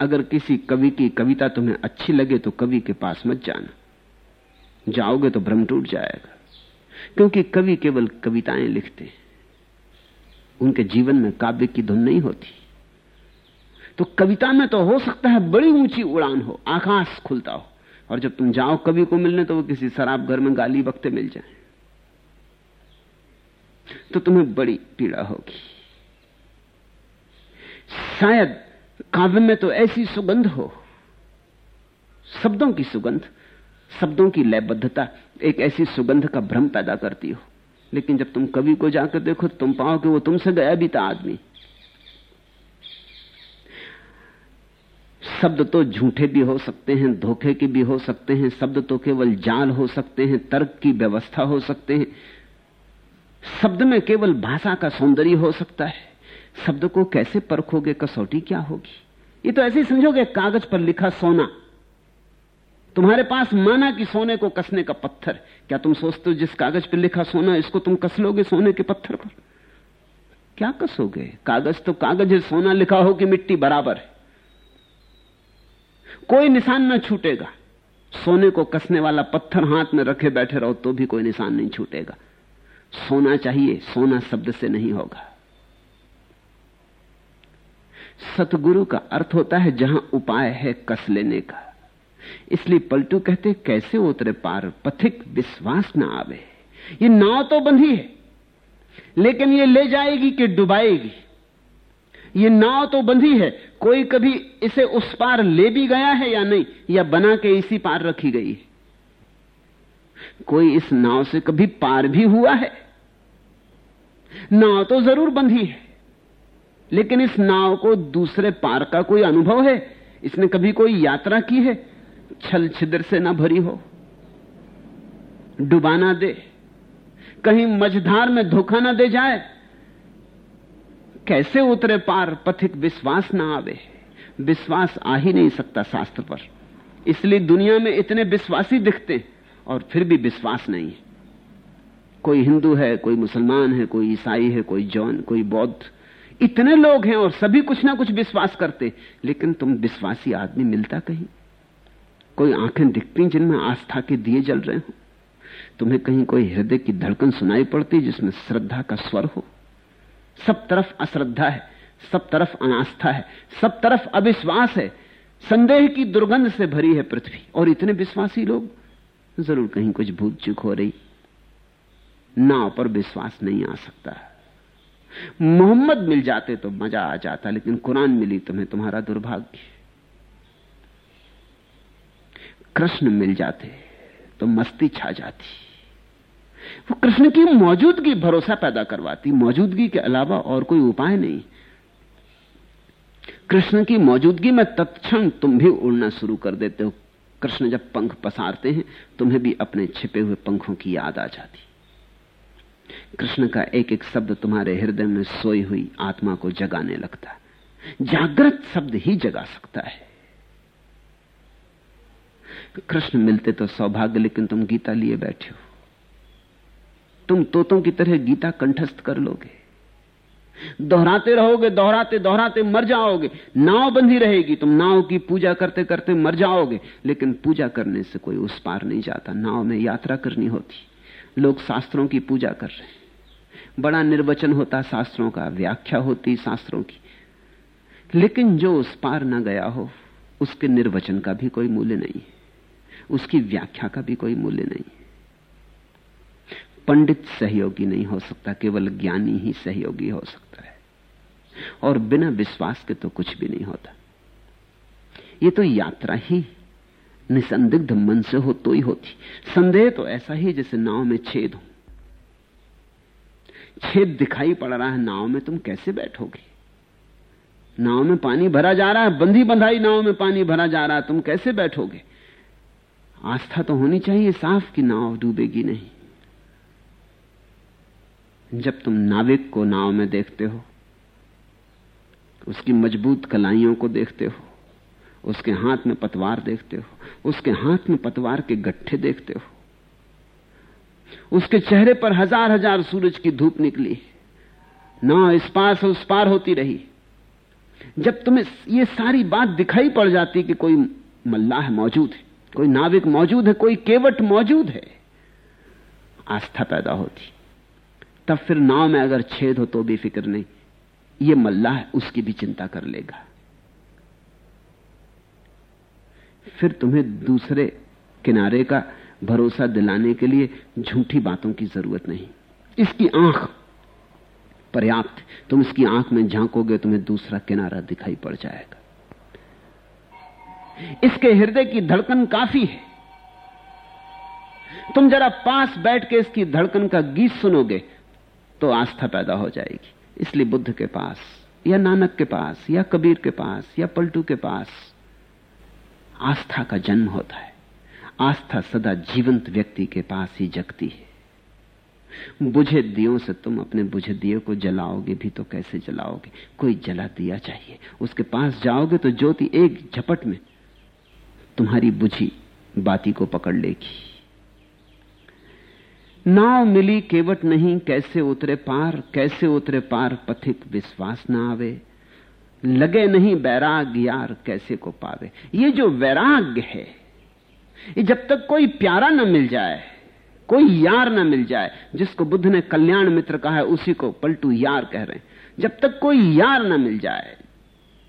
अगर किसी कवि की कविता तुम्हें अच्छी लगे तो कवि के पास मत जाना। जाओगे तो भ्रम टूट जाएगा, क्योंकि कवि केवल कविताएँ लिखते हैं। उनके जीवन में काव्य की धुन नहीं होती। तो कविता में तो हो सकता है बड़ी ऊँची उड़ान हो, आकाश खुलता हो, और जब तुम जाओ कवि को मिलने तो वो किसी शराब घर में गाली वक्ते मिल जाए। तो तुम्हें बड़ी पीड़ा होगी। शायद काव्य में तो ऐसी सुगंध हो। शब्दों की सुगंध, शब्दों की लयबद्धता एक ऐसी सुगंध का भ्रम पैदा करती हो। लेकिन जब तुम कवि को जाकर देखो तो तुम पाओ कि वो तुमसे गया भी था आदमी। शब्द तो झूठे भी हो सकते हैं, धोखे के भी हो सकते हैं, शब्द तो केवल जाल हो सकते हैं, तर्क की व्यवस्था हो सकते हैं। शब्द में केवल भाषा का सौंदर्य हो सकता है। शब्द को कैसे परखोगे, कसौटी क्या होगी? ये तो ऐसे ही समझोगे, कागज़ पर लिखा सोना। तुम्हारे पास माना कि सोने को कसने का पत्थर। क्या तुम सोचते हो जिस कागज़ पर लिखा सोना, इसको तुम कस लोगे सोने के पत्थर पर? क्या कसोगे? कागज़ तो कागज़ है, सोना लिखा हो कि मिट्टी बराबर है। कोई निशान ना छूटेगा। सोने को कसने वाला पत्थर हाथ में रखे बैठे रहो तो भी कोई निशान नहीं छूटेगा। सोना चाहिए, सोना शब्द से नहीं होगा। सतगुरु का अर्थ होता है जहाँ उपाय है कस लेने का। इसलिए पलटू कहते कैसे उतरे पार पथिक विश्वास ना आवे? ये नाव तो बंधी है, लेकिन ये ले जाएगी कि डुबाएगी? ये नाव तो बंधी है, कोई कभी इसे उस पार ले भी गया है या नहीं, या बना के इसी पार रखी गई है? कोई इस नाव से कभी पार भी हुआ है? नाव तो ज़रूर बंधी है लेकिन इस नाव को दूसरे पार का कोई अनुभव है? इसने कभी कोई यात्रा की है? छल छिद्र से ना भरी हो। डुबाना दे। कहीं मझधार में धोखा ना दे जाए। कैसे उतरे पार? पथिक विश्वास ना आवे। विश्वास आ ही नहीं सकता शास्त्र पर। इसलिए दुनिया में इतने विश्वासी दिखते और फिर भी विश्वास नहीं है। कोई हिंदू है, कोई मुसलमान है, कोई ईसाई है, कोई जौन, कोई बौद्ध इतने लोग हैं और सभी कुछ ना कुछ विश्वास करते, लेकिन तुम विश्वासी आदमी मिलता कहीं? कोई आँखें दिखती जिनमें आस्था के दिए जल रहे हो? तुम्हें कहीं कोई हृदय की धड़कन सुनाई पड़ती जिसमें श्रद्धा का स्वर हो? सब तरफ़ अश्रद्धा है, सब तरफ़ अनास्था है, सब तरफ़ अविश्वास है। संदेह की दुर्गंध से भरी है पृथ्वी, और इतने विश्वासी लोग? ज़रूर कहीं कुछ भूत चुक हो रही। नाव पर विश्वास नहीं आ सकता। मोहम्मद मिल जाते तो मज़ा आ जाता, लेकिन कुरान मिली तुम्हें, तुम्हारा दुर्भाग्य। कृष्ण मिल जाते तो मस्ती छा जाती। वो कृष्ण की मौजूदगी, भरोसा पैदा करवाती। मौजूदगी के अलावा और कोई उपाय नहीं। कृष्ण की मौजूदगी में तत्क्षण तुम भी उड़ना शुरू कर देते हो। कृष्ण जब पंख पसारते हैं, तुम्हें भी अपने छिपे हुए पंखों की याद आ जाती। कृष्ण का एक एक शब्द तुम्हारे हृदय में सोई हुई आत्मा को जगाने लगता जागृत शब्द ही जगा सकता है। कृष्ण मिलते तो सौभाग्य, लेकिन तुम गीता लिए बैठे हो। तुम तोतों की तरह गीता कंठस्थ कर लोगे। दोहराते रहोगे, दोहराते दोहराते मर जाओगे। नाव बंधी रहेगी, तुम नाव की पूजा करते करते मर जाओगे। लेकिन पूजा करने से कोई उस पार नहीं जाता। नाव में यात्रा करनी होती। लोग शास्त्रों की पूजा कर रहे हैं। बड़ा निर्वचन होता शास्त्रों का, व्याख्या होती शास्त्रों की। लेकिन जो उस पार न गया हो, उसके निर्वचन का भी कोई मूल्य नहीं। उसकी व्याख्या का भी कोई मूल्य नहीं। पंडित सहयोगी नहीं हो सकता, केवल ज्ञानी ही सहयोगी हो सकता है। और बिना विश्वास के तो कुछ भी नहीं होता। ये तो यात्रा ही निसंदिग्ध मन से हो तो ही होती। संदेह तो ऐसा ही जैसे नाव में छेद हो। छेद दिखाई पड़ रहा है, नाव में तुम कैसे बैठोगे? नाव में पानी भरा जा रहा है, बंधी बंधाई नाव में पानी भरा जा रहा है, तुम कैसे बैठोगे? आस्था तो होनी चाहिए साफ़ कि नाव डूबेगी नहीं। जब तुम नाविक को नाव में देखते हो, उसकी मज़बूत कलाइयों को देखते हो, उसके हाथ में पतवार देखते हो, उसके हाथ में पतवार के गट्ठे देखते हो उसके चेहरे पर हज़ार हज़ार सूरज की धूप निकली। ना इस पार से उस पार होती रही। जब तुम्हें ये सारी बात दिखाई पड़ जाती कि कोई मल्लाह मौजूद है, कोई नाविक मौजूद है, कोई केवट मौजूद है, आस्था पैदा होती। तब फिर नाव में अगर छेद हो तो भी फ़िक्र नहीं। ये मल्लाह उसकी भी चिंता कर लेगा। फिर तुम्हें दूसरे किनारे का भरोसा दिलाने के लिए झूठी बातों की ज़रूरत नहीं। इसकी आँख पर्याप्त, तुम इसकी आँख में झांकोगे, तुम्हें दूसरा किनारा दिखाई पड़ जाएगा। इसके हृदय की धड़कन काफ़ी है। तुम जरा पास बैठ के इसकी धड़कन का गीत सुनोगे तो आस्था पैदा हो जाएगी। इसलिए बुद्ध के पास, या नानक के पास, या कबीर के पास, या पलटू के पास, आस्था का जन्म होता है। आस्था सदा जीवंत व्यक्ति के पास ही जगती है। बुझे दियों से तुम अपने बुझे दिए को जलाओगे भी तो कैसे जलाओगे? कोई जला दिया चाहिए। उसके पास जाओगे तो ज्योति एक झपट में तुम्हारी बुझी बाती को पकड़ लेगी। नाव मिली केवट नहीं, कैसे उतरे पार, कैसे उतरे पार पथिक विश्वास ना आवे। लगे नहीं वैराग यार, कैसे को पावे। ये जो वैराग्य है जब तक कोई प्यारा न मिल जाए, कोई यार न मिल जाए, जिसको बुद्ध ने कल्याण मित्र कहा है, उसी को पलटू यार कह रहे हैं। जब तक कोई यार न मिल जाए,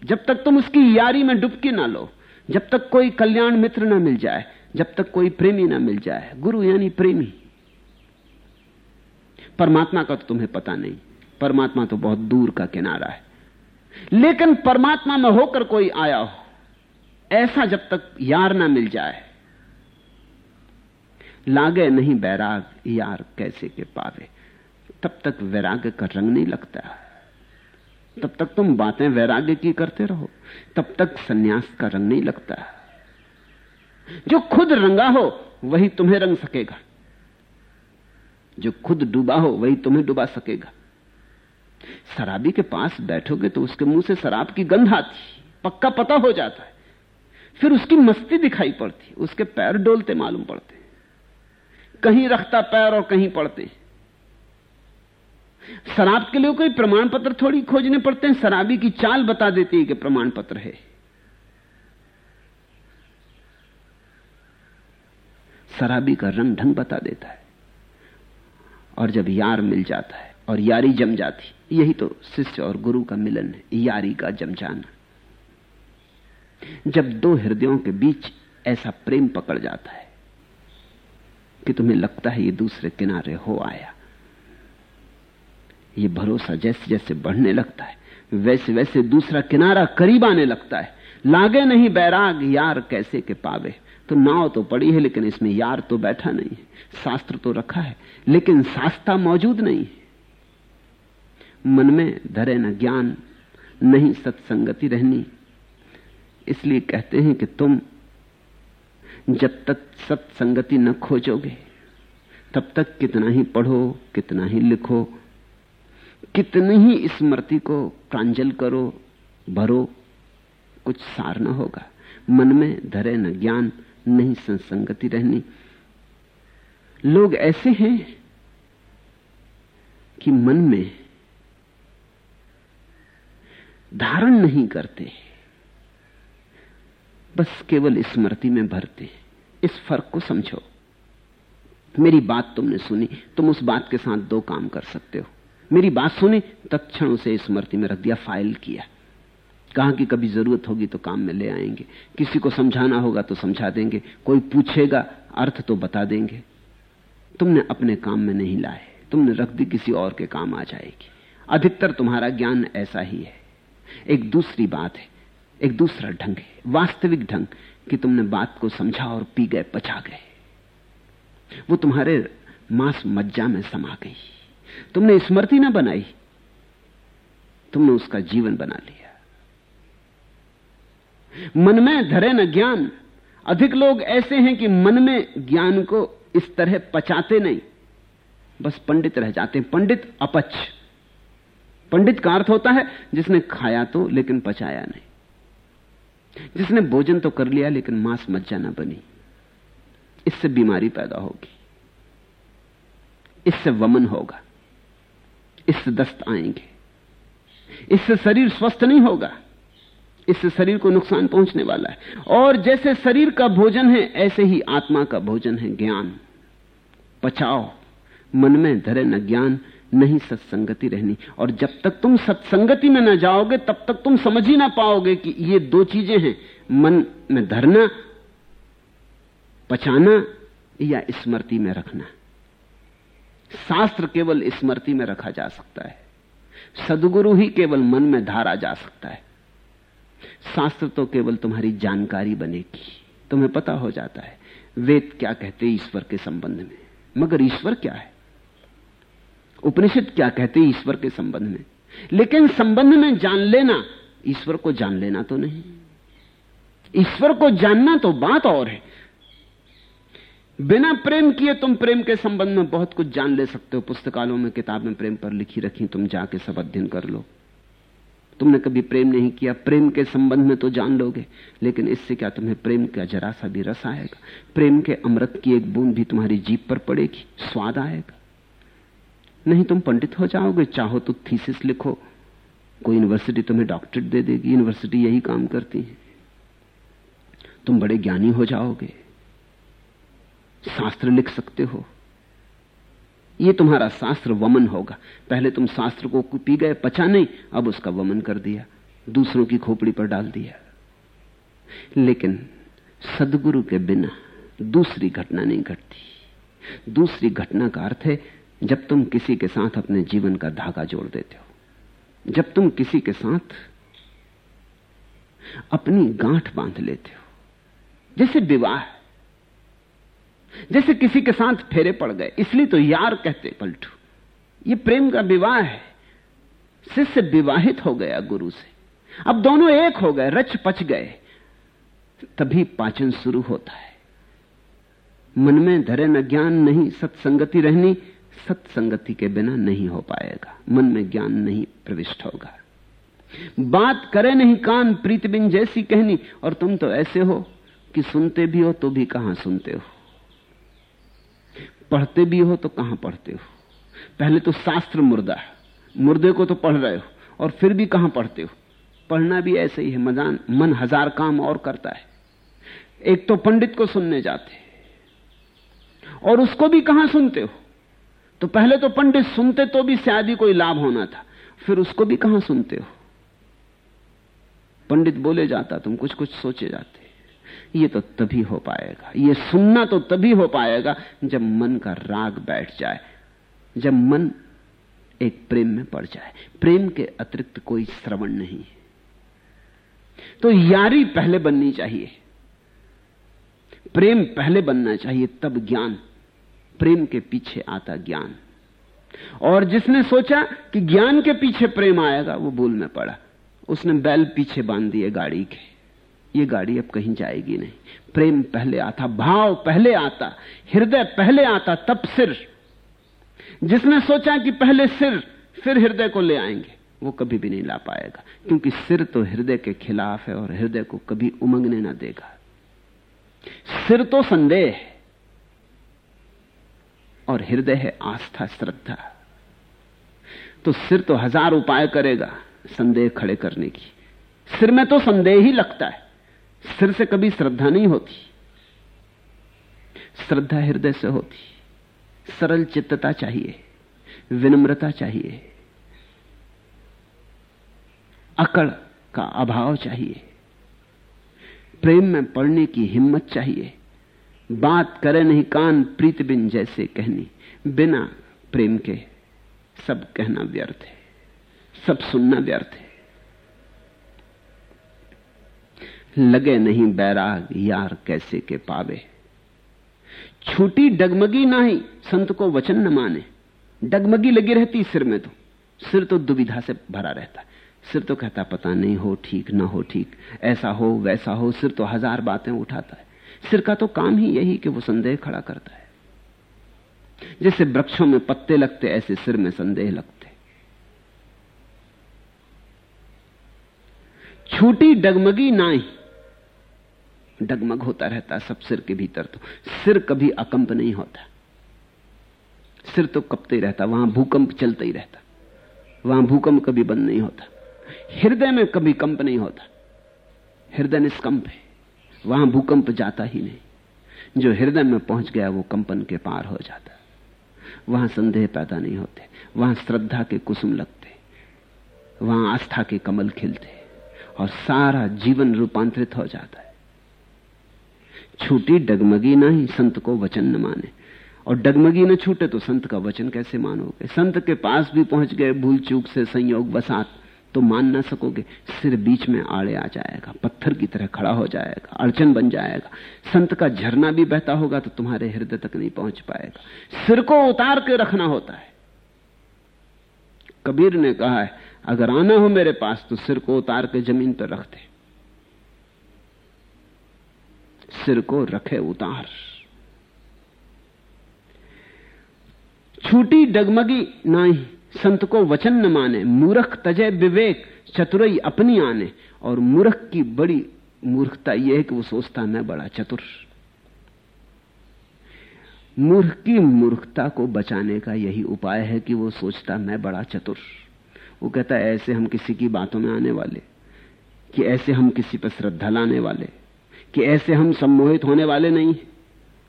जब तक तुम उसकी यारी में डुबकी ना लो, जब तक कोई कल्याण मित्र ना मिल जाए, जब तक कोई प्रेमी ना मिल जाए, गुरु यानी प्रेमी। परमात्मा का तो तुम्हें पता नहीं, परमात्मा तो बहुत दूर का किनारा है। लेकिन परमात्मा में होकर कोई आया हो, ऐसा जब तक यार ना मिल जाए लागे नहीं बैराग, यार कैसे के पावे? तब तक वैराग्य का रंग नहीं लगता। तब तक तुम बातें वैराग्य की करते रहो, तब तक सन्यास का रंग नहीं लगता। जो खुद रंगा हो, वही तुम्हें रंग सकेगा। जो खुद डूबा हो, वही तुम्हें डुबा सकेगा। शराबी के पास बैठोगे तो उसके मुँह से शराब की गंध आती, पक्का पता हो जाता है। फिर उसकी मस्ती दिखाई पड़ती, उसके पैर डोलते मालूम पड़ते। कहीं रखता पैर और कहीं पड़ते। शराब के लिए कोई प्रमाण पत्र थोड़ी खोजने पड़ते हैं। शराबी की चाल बता देती है कि प्रमाण पत्र है। शराबी का रंग ढंग बता देता है और जब यार मिल जाता है और यारी जम जाती, यही तो शिष्य और गुरु का मिलन है, यारी का जम जाना। जब दो हृदयों के बीच ऐसा प्रेम पकड़ जाता है कि तुम्हें लगता है ये दूसरे किनारे हो आया। ये भरोसा जैसे जैसे बढ़ने लगता है वैसे वैसे दूसरा किनारा करीब आने लगता है। लागे नहीं बैराग, यार कैसे के पावे। तो नाव तो पड़ी है, लेकिन इसमें यार तो बैठा नहीं है। शास्त्र तो रखा है, लेकिन शास्ता मौजूद नहीं है। मन में धरे न ज्ञान, नहीं सत्संगति रहनी। इसलिए कहते हैं कि तुम जब तक सत्संगति न खोजोगे, तब तक कितना ही पढ़ो, कितना ही लिखो, कितनी ही स्मृति को प्रांजल करो, भरो, कुछ सार न होगा। मन में धरे न ज्ञान, नहीं संसंगति रहनी। लोग ऐसे हैं कि मन में धारण नहीं करते। बस केवल स्मृति में भरते इस फ़र्क को समझो। मेरी बात तुमने सुनी, तुम उस बात के साथ दो काम कर सकते हो। मेरी बात सुनी, तत्क्षण उसे स्मृति में रख दिया फ़ाइल किया। कहा कि कभी ज़रूरत होगी तो काम में ले आएँगे। किसी को समझाना होगा तो समझा देंगे। कोई पूछेगा, अर्थ तो बता देंगे। तुमने अपने काम में नहीं लाए। तुमने रख दी, किसी और के काम आ जाएगी। अधिकतर तुम्हारा ज्ञान ऐसा ही है। एक दूसरी बात है। एक दूसरा ढंग है, वास्तविक ढंग, कि तुमने बात को समझा और पी गए, पचा गए। वो तुम्हारे मांस मज्जा में समा गई। तुमने स्मृति ना बनाई, तुमने उसका जीवन बना लिया। मन में धरे न ज्ञान। अधिक लोग ऐसे हैं कि मन में ज्ञान को इस तरह पचाते नहीं। बस पंडित रह जाते हैं। पंडित अपच। पंडित का अर्थ होता है, जिसने खाया तो लेकिन पचाया नहीं। जिसने भोजन तो कर लिया, लेकिन मांस मज्जा ना बनी। इससे बीमारी पैदा होगी। इससे वमन होगा। इससे दस्त आएँगे। इससे शरीर स्वस्थ नहीं होगा। इससे शरीर को नुकसान पहुँचने वाला है। और जैसे शरीर का भोजन है, ऐसे ही आत्मा का भोजन है ज्ञान। पचाओ मन में धरे न ज्ञान। नहीं सत्संगति रहनी। और जब तक तुम सत्संगति में न जाओगे, तब तक तुम समझ ही ना पाओगे कि ये दो चीज़ें हैं। मन में धरना, पचाना या स्मृति में रखना। शास्त्र केवल स्मृति में रखा जा सकता है। सदगुरु ही केवल मन में धारा जा सकता है। शास्त्र तो केवल तुम्हारी जानकारी बनेगी, तुम्हें पता हो जाता है। वेद क्या कहते ईश्वर के संबंध में? मगर ईश्वर क्या है? उपनिषद क्या कहते हैं ईश्वर के संबंध में? लेकिन संबंध में जान लेना, ईश्वर को जान लेना तो नहीं। ईश्वर को जानना तो बात और है। बिना प्रेम किए तुम प्रेम के संबंध में बहुत कुछ जान ले सकते हो। पुस्तकालों में किताबें प्रेम पर लिखी रखी, तुम जाके सब अध्ययन कर लो। तुमने कभी प्रेम नहीं किया, प्रेम के संबंध में तो जान लोगे, लेकिन इससे क्या तुम्हें प्रेम का जरा सा भी रस आएगा? प्रेम के अमृत की एक बूंद भी तुम्हारी जीप पर पड़ेगी, स्वाद आएगा। नहीं तुम पंडित हो जाओगे, चाहो तो थीसिस लिखो। कोई यूनिवर्सिटी तुम्हें डॉक्टरेट दे देगी यूनिवर्सिटी यही काम करती है। तुम बड़े ज्ञानी हो जाओगे। शास्त्र लिख सकते हो। ये तुम्हारा शास्त्र वमन होगा। पहले तुम शास्त्र को पी गए, पचा नहीं, अब उसका वमन कर दिया। दूसरों की खोपड़ी पर डाल दिया। लेकिन सदगुरु के बिना दूसरी घटना नहीं घटती। दूसरी घटना का अर्थ है जब तुम किसी के साथ अपने जीवन का धागा जोड़ देते हो, जब तुम किसी के साथ अपनी गांठ बाँध लेते हो, जैसे विवाह जैसे किसी के साथ फेरे पड़ गए, इसलिए तो यार कहते पलटू, ये प्रेम का विवाह है, शिष्य विवाहित हो गया गुरु से, अब दोनों एक हो गए, रच पच गए, तभी पाचन शुरू होता है। मन में धरे न ज्ञान नहीं, सत्संगति रहनी सत्संगति के बिना नहीं हो पाएगा। मन में ज्ञान नहीं प्रविष्ट होगा। बात करे नहीं कान प्रीतबिन जैसी कहनी, और तुम तो ऐसे हो कि सुनते भी हो तो भी कहाँ सुनते हो। पढ़ते भी हो तो कहाँ पढ़ते हो। पहले तो शास्त्र मुर्दा है। मुर्दे को तो पढ़ रहे हो, और फिर भी कहाँ पढ़ते हो। पढ़ना भी ऐसे ही है, मजान मन हज़ार काम और करता है। एक तो पंडित को सुनने जाते और उसको भी कहाँ सुनते हो? तो पहले तो पंडित सुनते तो भी शायद ही कोई लाभ होना था, फिर उसको भी कहाँ सुनते हो? पंडित बोले, जाता तुम, कुछ कुछ सोचे जाते। ये तो तभी हो पाएगा, ये सुनना तो तभी हो पाएगा जब मन का राग बैठ जाए, जब मन एक प्रेम में पड़ जाए। प्रेम के अतिरिक्त कोई श्रवण नहीं है। तो यारी पहले बननी चाहिए, प्रेम पहले बनना चाहिए, तब ज्ञान प्रेम के पीछे आता ज्ञान। और जिसने सोचा कि ज्ञान के पीछे प्रेम आएगा, वो भूल में पड़ा। उसने बैल पीछे बाँध दिए, गाड़ी के। ये गाड़ी अब कहीं जाएगी नहीं। प्रेम पहले आता, भाव पहले आता, हृदय पहले आता, तब सिर। जिसने सोचा कि पहले सिर, फिर हृदय को ले आएँगे, वो कभी भी नहीं ला पाएगा। क्योंकि सिर तो हृदय के खिलाफ है और हृदय को कभी उमंगने ना देगा। सिर तो संदेह है। और हृदय है आस्था, श्रद्धा। तो सिर तो हज़ार उपाय करेगा संदेह खड़े करने की। सिर में तो संदेह ही लगता है। सिर से कभी श्रद्धा नहीं होती। श्रद्धा हृदय से होती। सरल चित्तता चाहिए, विनम्रता चाहिए। अकड़ का अभाव चाहिए। प्रेम में पड़ने की हिम्मत चाहिए। बात करे नहीं कान प्रीत बिन जैसे कहनी, बिना प्रेम के सब कहना व्यर्थ है, सब सुनना व्यर्थ है। लगे नहीं बैराग यार कैसे के पावे। छूटी डगमगी नाही, संत को वचन न माने। डगमगी लगी रहती सिर में तो। सिर तो दुविधा से भरा रहता। सिर तो कहता पता नहीं हो ठीक, ना हो ठीक। ऐसा हो, वैसा हो, सिर तो हज़ार बातें उठाता है। सिर का तो काम ही यही कि वो संदेह खड़ा करता है। जैसे वृक्षों में पत्ते लगते, ऐसे सिर में संदेह लगते। छूटी डगमगी नाई। डगमग होता रहता सब सिर के भीतर तो। सिर कभी अकंप नहीं होता। सिर तो कपते ही रहता, वहाँ भूकंप चलता ही रहता। वहाँ भूकंप कभी बंद नहीं होता। हृदय में कभी कंप नहीं होता। हृदय निष्कंप है। वहाँ भूकंप जाता ही नहीं। जो हृदय में पहुँच गया, वो कंपन के पार हो जाता। वहाँ संदेह पैदा नहीं होते, वहाँ श्रद्धा के कुसुम लगते, वहाँ आस्था के कमल खिलते, और सारा जीवन रूपांतरित हो जाता है। छूटी डगमगी ना ही संत को वचन न माने, और डगमगी न छूटे तो संत का वचन कैसे मानोगे? संत के पास भी पहुँच गए, भूल चूक से संयोग बसात तो मान ना सकोगे, सिर बीच में आड़े आ जाएगा, पत्थर की तरह खड़ा हो जाएगा, अड़चन बन जाएगा। संत का झरना भी बहता होगा तो तुम्हारे हृदय तक नहीं पहुँच पाएगा। सिर को उतार के रखना होता है। कबीर ने कहा है, अगर आना हो मेरे पास तो सिर को उतार के ज़मीन पर रख दे। सिर को रखे उतार। छूटी डगमगी नाही। संत को वचन न माने। मूर्ख तजय विवेक, चतुरई अपनी आने। और मूर्ख की बड़ी मूर्खता यह है कि वो सोचता मैं बड़ा चतुर। मूर्ख की मूर्खता को बचाने का यही उपाय है कि वो सोचता मैं बड़ा चतुर। वो कहता है, ऐसे हम किसी की बातों में आने वाले, कि ऐसे हम किसी पर श्रद्धा लाने वाले, कि ऐसे हम सम्मोहित होने वाले नहीं।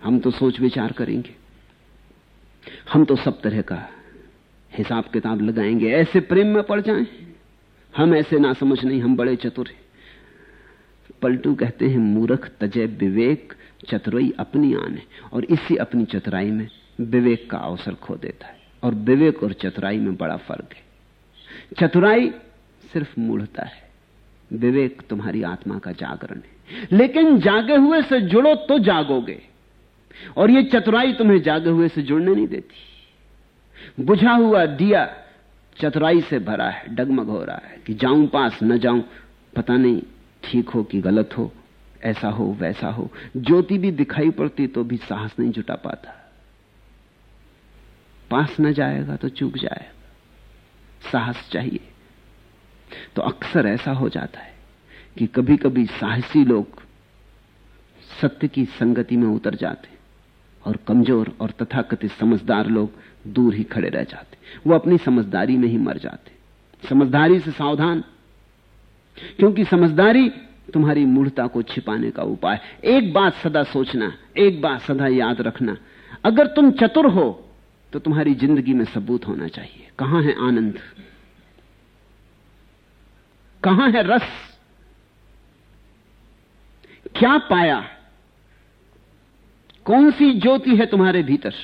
हम तो सोच विचार करेंगे। हम तो सब तरह का हिसाब किताब लगाएँगे, ऐसे प्रेम में पड़ जाएँ। हम ऐसे ना समझ नहीं, हम बड़े चतुर हैं। पलटू कहते हैं, मूर्ख तजय विवेक, चतुराई अपनी आने और इसी अपनी चतुराई में विवेक का अवसर खो देता है। और विवेक और चतुराई में बड़ा फ़र्क है। चतुराई सिर्फ़ मूढ़ता है। विवेक तुम्हारी आत्मा का जागरण है। लेकिन जागे हुए से जुड़ो तो जागोगे। और ये चतुराई तुम्हें जागे हुए से जुड़ने नहीं देती। बुझा हुआ दिया चतुराई से भरा है, डगमग हो रहा है कि जाऊँ पास, न जाऊँ, पता नहीं ठीक हो कि गलत हो, ऐसा हो, वैसा हो। ज्योति भी दिखाई पड़ती तो भी साहस नहीं जुटा पाता। पास न जाएगा तो चूक जाएगा। साहस चाहिए। तो अक्सर ऐसा हो जाता है कि कभी कभी साहसी लोग सत्य की संगति में उतर जाते और कमज़ोर और तथाकथित समझदार लोग दूर ही खड़े रह जाते। वो अपनी समझदारी में ही मर जाते। समझदारी से सावधान। क्योंकि समझदारी तुम्हारी मूढ़ता को छिपाने का उपाय। एक बात सदा सोचना, एक बात सदा याद रखना। अगर तुम चतुर हो तो तुम्हारी ज़िंदगी में सबूत होना चाहिए। कहाँ है आनंद? कहाँ है रस? क्या पाया? कौन सी ज्योति है तुम्हारे भीतर?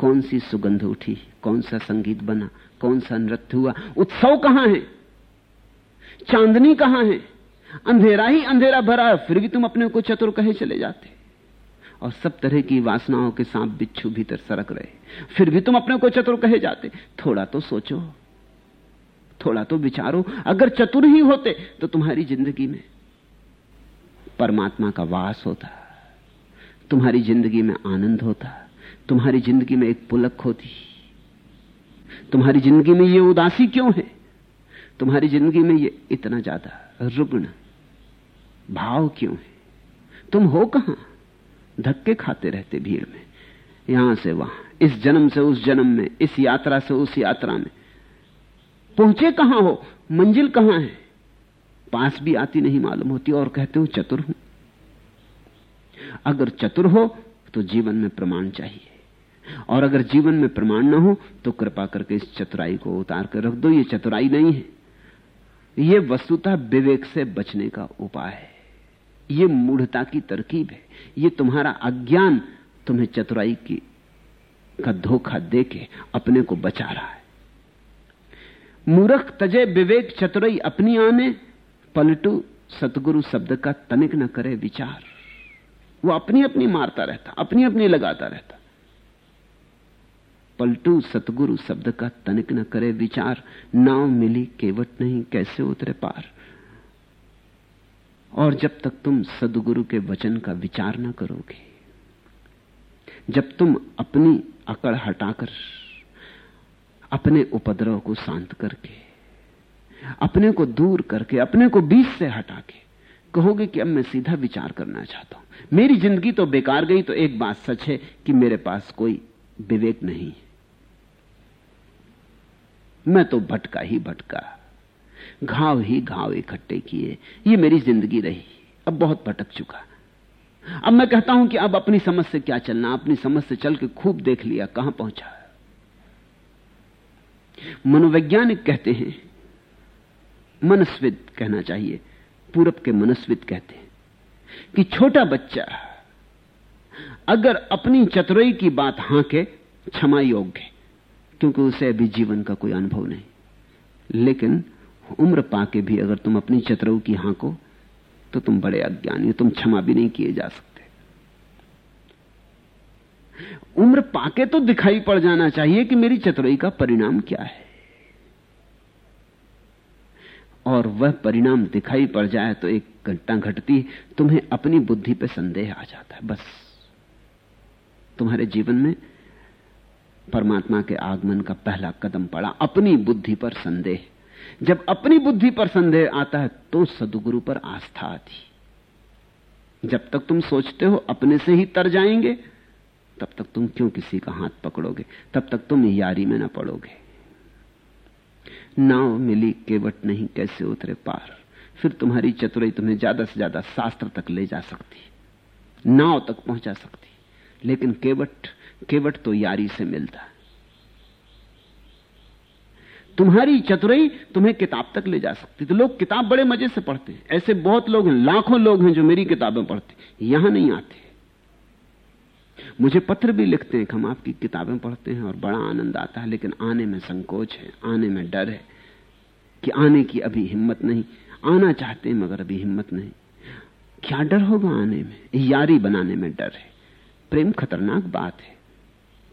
कौन सी सुगंध उठी? कौन सा संगीत बना? कौन सा नृत्य हुआ? उत्सव कहाँ है? चांदनी कहाँ है? अंधेरा ही अंधेरा भरा है फिर भी तुम अपने को चतुर कहे चले जाते। और सब तरह की वासनाओं के सांप बिच्छू भीतर सरक रहे। फिर भी तुम अपने को चतुर कहे जाते। थोड़ा तो सोचो। थोड़ा तो विचारो। अगर चतुर ही होते तो तुम्हारी ज़िंदगी में परमात्मा का वास होता। तुम्हारी ज़िंदगी में आनंद होता। तुम्हारी ज़िंदगी में एक पुलक होती तुम्हारी ज़िंदगी में ये उदासी क्यों है? तुम्हारी ज़िंदगी में ये इतना ज़्यादा रुग्ण, भाव क्यों है? तुम हो कहाँ? धक्के खाते रहते भीड़ में। यहाँ से वहाँ, इस जन्म से उस जन्म में, इस यात्रा से उस यात्रा में। पहुँचे कहाँ हो? मंजिल कहाँ है? पास भी आती नहीं मालूम होती और कहते हो चतुर हूँ। अगर चतुर हो तो जीवन में प्रमाण चाहिए। और अगर जीवन में प्रमाण ना हो तो कृपा करके इस चतुराई को उतार कर रख दो। ये चतुराई नहीं है। ये वस्तुतः विवेक से बचने का उपाय है। ये मूढ़ता की तरकीब है। ये तुम्हारा अज्ञान तुम्हें चतुराई की, का धोखा देके अपने को बचा रहा है। मूर्ख तजे विवेक चतुराई अपनी आने, पलटू सतगुरु शब्द का तनिक न करे विचार। वो अपनी अपनी मारता रहता अपनी अपनी लगाता रहता। पलटू सतगुरु शब्द का तनिक न करे विचार, नाव मिली केवट नहीं, कैसे उतरे पार? और जब तक तुम सदगुरु के वचन का विचार न करोगे, जब तुम अपनी अकड़ हटाकर, अपने उपद्रव को शांत करके, अपने को दूर करके, अपने को बीच से हटा के कहोगे कि अब मैं सीधा विचार करना चाहता हूँ। मेरी ज़िंदगी तो बेकार गई तो एक बात सच है कि मेरे पास कोई विवेक नहीं है। मैं तो भटका ही भटका। घाव ही घाव इकट्ठे किए। ये मेरी ज़िंदगी रही। अब बहुत भटक चुका। अब मैं कहता हूँ कि अब अपनी समझ से क्या चलना, अपनी समझ से चल के खूब देख लिया, कहाँ पहुँचा? मनोवैज्ञानिक कहते हैं, मनस्विद कहना चाहिए, पूरब के मनस्विद कहते हैं, कि छोटा बच्चा अगर अपनी चतुराई की बात हांके, क्षमा योग्य क्योंकि उसे अभी जीवन का कोई अनुभव नहीं। लेकिन उम्र पाके भी अगर तुम अपनी चतुराई की हांको तो तुम बड़े अज्ञानी तुम क्षमा भी नहीं किए जा सकते। उम्र पाके तो दिखाई पड़ जाना चाहिए कि मेरी चतुराई का परिणाम क्या है। और वह परिणाम दिखाई पड़ जाए तो एक घटना घटती तुम्हें अपनी बुद्धि पर संदेह आ जाता है, बस। तुम्हारे जीवन में परमात्मा के आगमन का पहला कदम पड़ा, अपनी बुद्धि पर संदेह। जब अपनी बुद्धि पर संदेह आता है तो सदगुरु पर आस्था आती। जब तक तुम सोचते हो अपने से ही तर जाएँगे, तब तक तुम क्यों किसी का हाथ पकड़ोगे? तब तक तुम यारी में ना पड़ोगे। नाव मिली केवट नहीं, कैसे उतरे पार? फिर तुम्हारी चतुराई तुम्हें ज़्यादा से ज़्यादा शास्त्र तक ले जा सकती, नाव तक पहुँचा सकती। लेकिन केवट केवट तो यारी से मिलता तुम्हारी चतुराई तुम्हें किताब तक ले जा सकती तो लोग किताब बड़े मज़े से पढ़ते हैं। ऐसे बहुत लोग हैं, लाखों लोग हैं जो मेरी किताबें पढ़ते यहाँ नहीं आते। मुझे पत्र भी लिखते हैं कि हम आपकी किताबें पढ़ते हैं और बड़ा आनंद आता है, लेकिन आने में संकोच है, आने में डर है कि आने की अभी हिम्मत नहीं। आना चाहते हैं, मगर अभी हिम्मत नहीं। क्या डर होगा आने में? यारी बनाने में डर है। प्रेम खतरनाक बात है।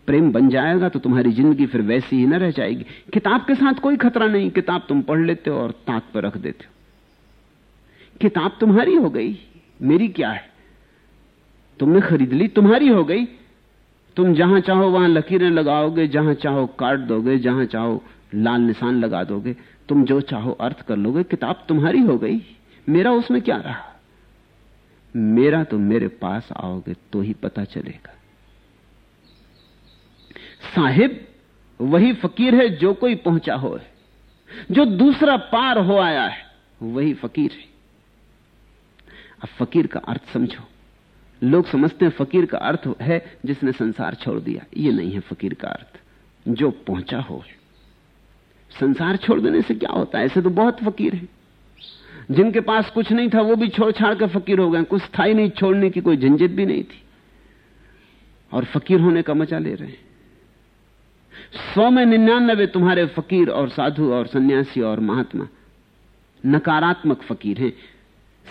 प्रेम बन जाएगा तो तुम्हारी ज़िंदगी फिर वैसी ही न रह जाएगी। किताब के साथ कोई खतरा नहीं। किताब तुम पढ़ लेते हो और ताक पर रख देते हो। किताब तुम्हारी हो गई। मेरी क्या है? तुमने खरीद ली, तुम्हारी हो गई। तुम जहाँ चाहो वहाँ लकीरें लगाओगे, जहाँ चाहो काट दोगे, जहाँ चाहो लाल निशान लगा दोगे। तुम जो चाहो अर्थ कर लोगे। किताब तुम्हारी हो गई। मेरा उसमें क्या रहा? मेरा तो मेरे पास आओगे तो ही पता चलेगा। साहिब, वही फकीर है जो कोई पहुँचा हो। है जो दूसरा पार हो आया है, वही फकीर है। अब फकीर का अर्थ समझो। लोग समझते हैं फकीर का अर्थ है जिसने संसार छोड़ दिया। ये नहीं है फकीर का अर्थ, जो पहुँचा हो। संसार छोड़ देने से क्या होता है? ऐसे तो बहुत फकीर है। जिनके पास कुछ नहीं था, वो भी छोड़ छाड़ कर फकीर हो गए। कुछ था ही नहीं, छोड़ने की कोई झंझट भी नहीं थी। और फकीर होने का मज़ा ले रहे हैं। सौ में निन्यानबे तुम्हारे फकीर और साधु और सन्यासी और महात्मा। नकारात्मक फकीर हैं।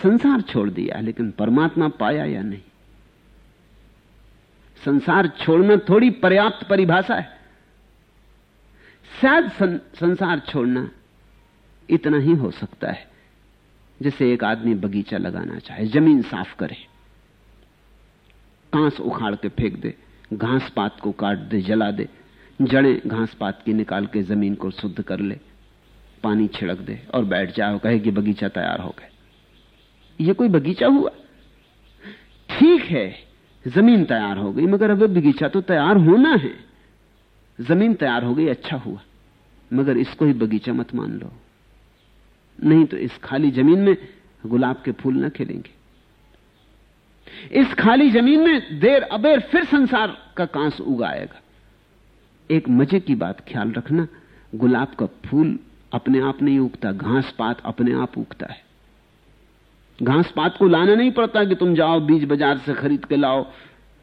संसार छोड़ दिया लेकिन परमात्मा पाया या नहीं? संसार छोड़ना थोड़ी पर्याप्त परिभाषा है। शायद सं, संसार छोड़ना इतना ही हो सकता है जैसे एक आदमी बगीचा लगाना चाहे ज़मीन साफ़ करे। कांस उखाड़ के फेंक दे घास पात को काट दे जला दे। जड़ें घास पात की निकाल के ज़मीन को शुद्ध कर ले। पानी छिड़क दे और बैठ जाओ, कहे कि बगीचा तैयार हो गया। ये कोई बगीचा हुआ? ठीक है, ज़मीन तैयार हो गई, मगर अब बगीचा तो तैयार होना है। ज़मीन तैयार हो गई अच्छा हुआ, मगर इसको ही बगीचा मत मान लो। नहीं तो इस खाली ज़मीन में गुलाब के फूल ना खिलेंगे। इस खाली ज़मीन में देर अबेर फिर संसार का कांस उगाएगा। एक मज़े की बात, ख्याल रखना, गुलाब का फूल अपने आप नहीं उगता, घास पात अपने आप उगता है। घास पात को लाना नहीं पड़ता कि तुम जाओ, बीज बाज़ार से खरीद के लाओ,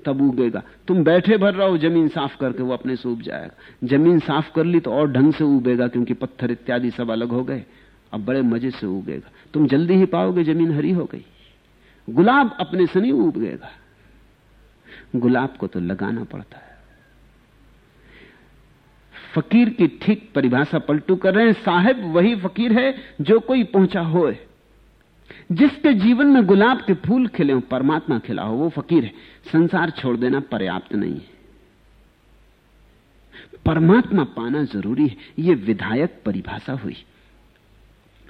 तब उगेगा। तुम बैठे भर रहो, ज़मीन साफ़ करके वो अपने से उग जाएगा। ज़मीन साफ़ कर ली तो और ढंग से उगेगा, क्योंकि पत्थर इत्यादि सब अलग हो गए। अब बड़े मज़े से उगेगा। तुम जल्दी ही पाओगे, ज़मीन हरी हो गई। गुलाब अपने से नहीं उगेगा। गुलाब को तो लगाना पड़ता है। फकीर की ठीक परिभाषा पलटू कर रहे हैं। साहेब, वही फकीर है जो कोई पहुँचा हो जिसके जीवन में गुलाब के फूल खिले हो, परमात्मा खिला हो, वो फकीर है। संसार छोड़ देना पर्याप्त नहीं है। परमात्मा पाना ज़रूरी है। ये विधायक परिभाषा हुई।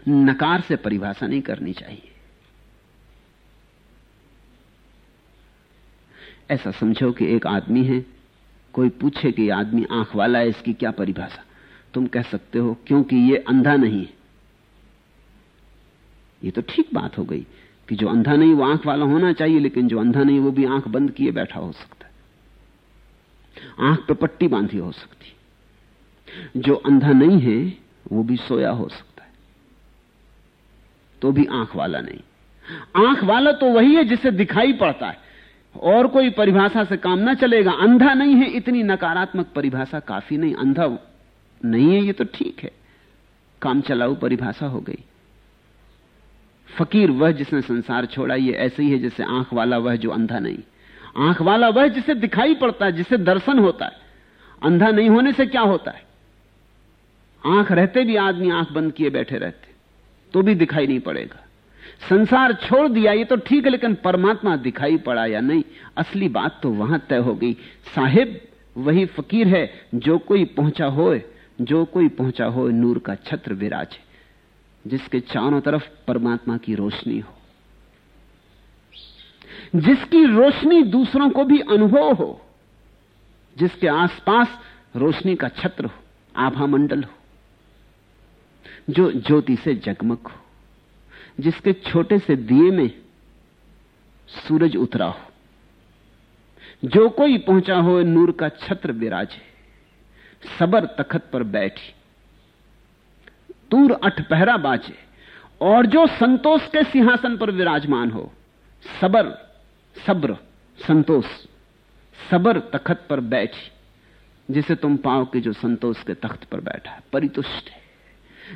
नकार से परिभाषा नहीं करनी चाहिए। ऐसा समझो कि एक आदमी है कोई पूछे कि आदमी आँख वाला है, इसकी क्या परिभाषा? तुम कह सकते हो, क्योंकि ये अंधा नहीं है। ये तो ठीक बात हो गई कि जो अंधा नहीं, वो आँख वाला होना चाहिए, लेकिन जो अंधा नहीं, वो भी आँख बंद किए बैठा हो सकता है। आँख पे पट्टी बांधी हो सकती जो अंधा नहीं है, वो भी सोया हो सकता है। तो भी आँख वाला नहीं। आँख वाला तो वही है जिसे दिखाई पड़ता है। और कोई परिभाषा से काम ना चलेगा। अंधा नहीं है, इतनी नकारात्मक परिभाषा काफ़ी नहीं। अंधा नहीं है, ये तो ठीक है। काम चलाऊ परिभाषा हो गई। फकीर वह जिसने संसार छोड़ा, ये ऐसे ही है जैसे आँख वाला वह जो अंधा नहीं। आँख वाला वह जिसे दिखाई पड़ता है, जिसे दर्शन होता है। अंधा नहीं होने से क्या होता है? आँख रहते भी आदमी आँख बंद किए बैठे रहते तो भी दिखाई नहीं पड़ेगा। संसार छोड़ दिया, ये तो ठीक है, लेकिन परमात्मा दिखाई पड़ा या नहीं? असली बात तो वहाँ तय हो गई। साहिब, वही फकीर है, जो कोई पहुँचा होए, जो कोई पहुँचा हो नूर का छत्र विराजे जिसके चारों तरफ़ परमात्मा की रोशनी हो। जिसकी रोशनी दूसरों को भी अनुभव हो, जिसके आसपास रोशनी का छत्र हो, आभा मंडल हो, जो ज्योति से जगमग हो। जिसके छोटे से दिए में सूरज उतरा हो। जो कोई पहुँचा हो, नूर का छत्र विराजे। सबर तखत पर बैठी। तूर अठ पहरा बाजे। और जो संतोष के सिंहासन पर विराजमान हो, सबर, सब्र, संतोष। सबर तखत पर बैठी, जिसे तुम पाओ कि जो संतोष के तख्त पर बैठा है, परितुष्ट है।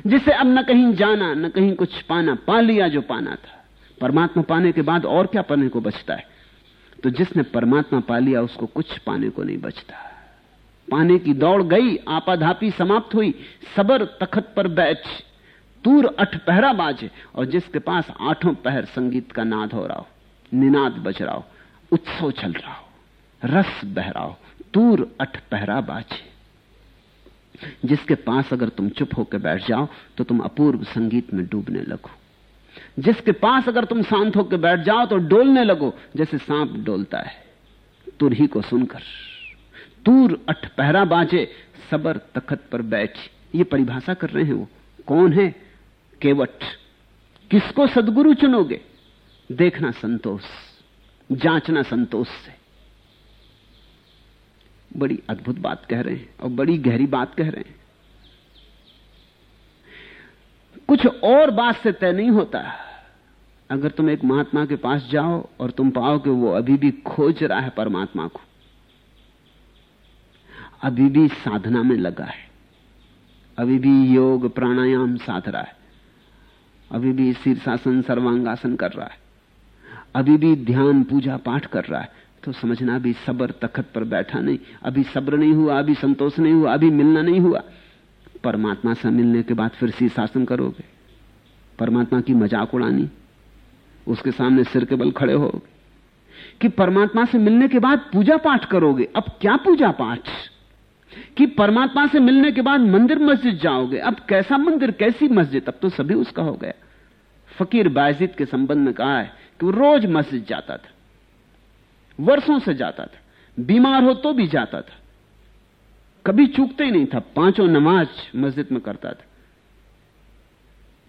जिसे अब न कहीं जाना, न कहीं कुछ पाना, पा लिया जो पाना था। परमात्मा पाने के बाद और क्या पाने को बचता है? तो जिसने परमात्मा पा लिया, उसको कुछ पाने को नहीं बचता। पाने की दौड़ गई, आपाधापी समाप्त हुई, सबर तखत पर बैठ, तूर अठ पहरा बाजे, और जिसके पास आठों पहर संगीत का नाद हो रहा हो, निनाद बज रहा हो, उत्सव चल रहा हो, रस बह रहा हो, तूर अठ पहरा बाजे। जिसके पास अगर तुम चुप होकर बैठ जाओ तो तुम अपूर्व संगीत में डूबने लगो। जिसके पास अगर तुम शांत होकर बैठ जाओ तो डोलने लगो, जैसे सांप डोलता है। तुरही को सुनकर। तूर अठ पहरा बाजे, सबर तखत पर बैठ। ये परिभाषा कर रहे हैं वो। कौन है? केवट। किसको सदगुरु चुनोगे? देखना संतोष। जांचना संतोष से। बड़ी अद्भुत बात कह रहे हैं और बड़ी गहरी बात कह रहे हैं। कुछ और बात से तय नहीं होता। अगर तुम एक महात्मा के पास जाओ और तुम पाओ कि वो अभी भी खोज रहा है परमात्मा को, अभी भी साधना में लगा है, अभी भी योग प्राणायाम साध रहा है, अभी भी शीर्षासन सर्वांगासन कर रहा है, अभी भी ध्यान पूजा पाठ कर रहा है तो समझना अभी सब्र तखत पर बैठा नहीं। अभी सब्र नहीं हुआ, अभी संतोष नहीं हुआ, अभी मिलना नहीं हुआ। परमात्मा से मिलने के बाद फिर शीर्षासन करोगे। परमात्मा की मज़ाक उड़ानी। उसके सामने सिर के बल खड़े हो। कि परमात्मा से मिलने के बाद पूजा पाठ करोगे। अब क्या पूजा पाठ? कि परमात्मा से मिलने के बाद मंदिर मस्जिद जाओगे। अब कैसा मंदिर, कैसी मस्जिद? अब तो सभी उसका हो गया। फकीर बाजिद के संबंध में कहा है कि वो रोज मस्जिद जाता था। वर्षों से जाता था। बीमार हो तो भी जाता था। कभी चूकते ही नहीं था, पाँचों नमाज़ मस्जिद में करता था।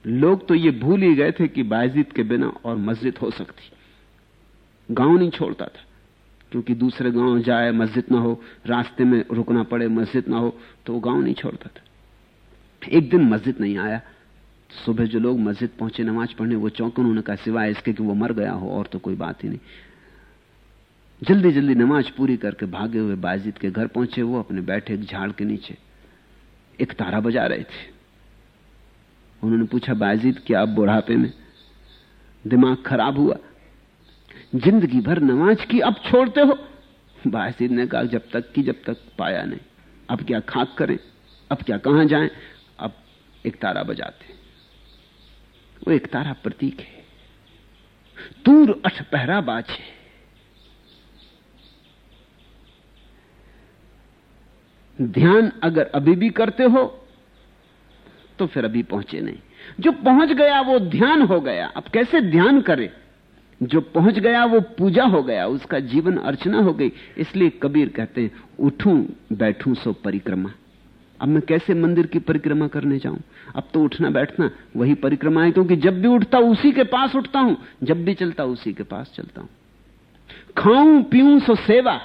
लोग तो ये भूल ही गए थे कि बायजीत के बिना और मस्जिद हो सकती। गाँव नहीं छोड़ता था, क्योंकि दूसरे गाँव जाए, मस्जिद ना हो, रास्ते में रुकना पड़े, मस्जिद ना हो तो वो गाँव नहीं छोड़ता था। एक दिन मस्जिद नहीं आया, सुबह जो लोग मस्जिद पहुँचे, नमाज़ पढ़ने, वो चौंक उन्होंने कहा, सिवाय इसके कि वो मर गया हो, और तो कोई बात ही नहीं। जल्दी जल्दी नमाज़ पूरी करके भागे हुए बाजिद के घर पहुँचे, वो अपने बैठे एक झाड़ के नीचे। एक तारा बजा रहे थे। उन्होंने पूछा, बाजिद, क्या आप बुढ़ापे में? दिमाग खराब हुआ। ज़िंदगी भर नमाज़ की अब छोड़ते हो? बाजिद ने कहा, जब तक की जब तक पाया नहीं। अब क्या खाक करें? अब क्या कहाँ जाएँ? अब एक तारा बजाते वो एक तारा प्रतीक है। दूर अठ पहरा बाजे ध्यान अगर अभी भी करते हो तो फिर अभी पहुँचे नहीं। जो पहुँच गया, वो ध्यान हो गया। अब कैसे ध्यान करे? जो पहुँच गया, वो पूजा हो गया। उसका जीवन अर्चना हो गई। इसलिए कबीर कहते हैं, उठूं, बैठूं सो परिक्रमा। अब मैं कैसे मंदिर की परिक्रमा करने जाऊँ? अब तो उठना बैठना, वही परिक्रमा है, क्योंकि जब भी उठता उसी के पास उठता हूँ। जब भी चलता उसी के पास चलता हूँ। खाऊं, पीऊं सो सेवा।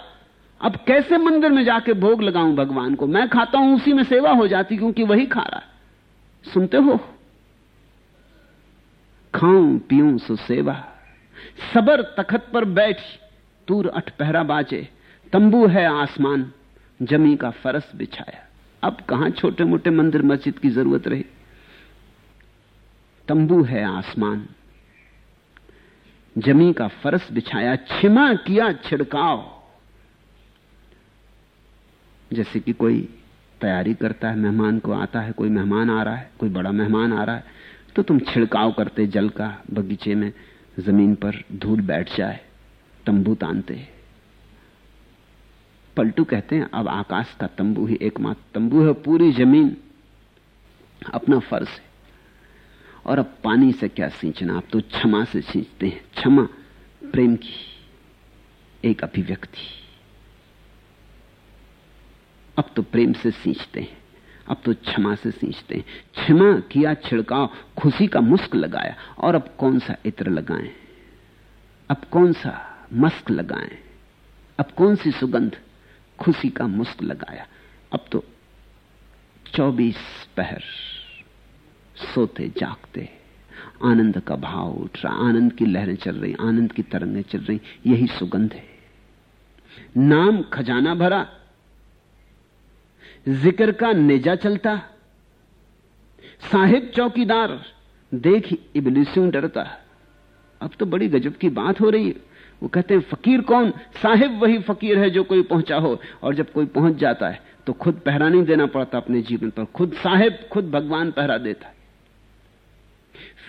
अब कैसे मंदिर में जाके भोग लगाऊँ भगवान को? मैं खाता हूँ, उसी में सेवा हो जाती क्योंकि वही खा रहा है। सुनते हो? खाऊं, पीऊं सो सेवा सबर तखत पर बैठ, तूर अठ पहरा बाजे। तंबू है आसमान, जमी का फरस बिछाया। अब कहाँ छोटे मोटे मंदिर मस्जिद की ज़रूरत रही? तंबू है आसमान, जमी का फरस बिछाया, छिमा किया छिड़काव। जैसे कि कोई तैयारी करता है, मेहमान को आता है, कोई मेहमान आ रहा है, कोई बड़ा मेहमान आ रहा है तो तुम छिड़काव करते, जल का बगीचे में ज़मीन पर धूल बैठ जाए, तंबू तानते। पलटू कहते हैं, अब आकाश का तंबू ही एकमात्र तंबू है, पूरी ज़मीन अपना फ़र्ज़ है। और अब पानी से क्या सींचना आप तो क्षमा से सींचते हैं, क्षमा प्रेम की एक अभिव्यक्ति। अब तो प्रेम से सींचते हैं, अब तो क्षमा से सींचते हैं। क्षमा किया, छिड़काव, खुशी का मुस्क लगाया, और अब कौन सा इत्र लगाएँ? अब कौन सा मस्क लगाएँ? अब कौन सी सुगंध? खुशी का मुस्क लगाया। अब तो चौबीस पहर, सोते, जागते, आनंद का भाव उठ रहा, आनंद की लहरें चल रही, आनंद की तरंगें चल रही, यही सुगंध है। नाम खजाना भरा ज़िक्र का नेजा चलता। साहिब चौकीदार, देख इबलिसों डरता। अब तो बड़ी गजब की बात हो रही है। वो कहते हैं, फकीर कौन? साहिब वही फकीर है जो कोई पहुँचा हो। और जब कोई पहुँच जाता है तो खुद पहरा नहीं देना पड़ता अपने जीवन पर। खुद साहिब, खुद भगवान पहरा देता है।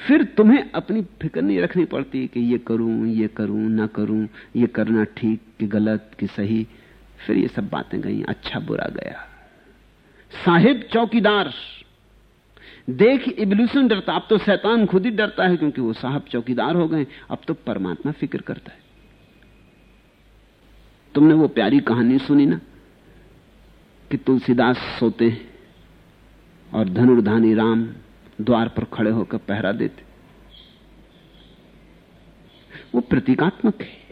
फिर तुम्हें अपनी फ़िक्र नहीं रखनी पड़ती कि ये करूँ ये करूँ, ना करूँ। ये करना ठीक कि गलत कि सही। फिर ये सब बातें गई अच्छा बुरा गया। साहिब चौकीदार। देख इबल्यूशन डरता, अब तो शैतान खुद ही डरता है क्योंकि वो साहब चौकीदार हो गए, अब तो परमात्मा फ़िक्र करता है। तुमने वो प्यारी कहानी सुनी ना, कि तुलसीदास सोते हैं और धनुर्धानी राम द्वार पर खड़े होकर पहरा देते। वो प्रतीकात्मक है।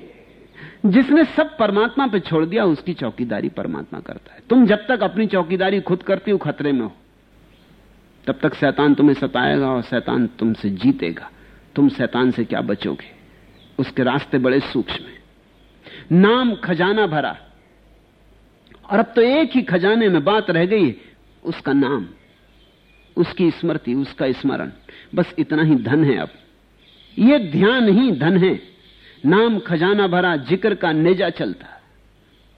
जिसने सब परमात्मा पे छोड़ दिया, उसकी चौकीदारी परमात्मा करता है। तुम जब तक अपनी चौकीदारी खुद करती हो, खतरे में हो। तब तक शैतान तुम्हें सताएगा और शैतान तुमसे जीतेगा। तुम शैतान से क्या बचोगे? उसके रास्ते बड़े सूक्ष्म हैं। नाम खजाना भरा। और अब तो एक ही खजाने में बात रह गई है, उसका नाम। उसकी स्मृति, उसका स्मरण। बस इतना ही धन है अब। यह ध्यान ही धन है। नाम खजाना भरा ज़िक्र का नेजा चलता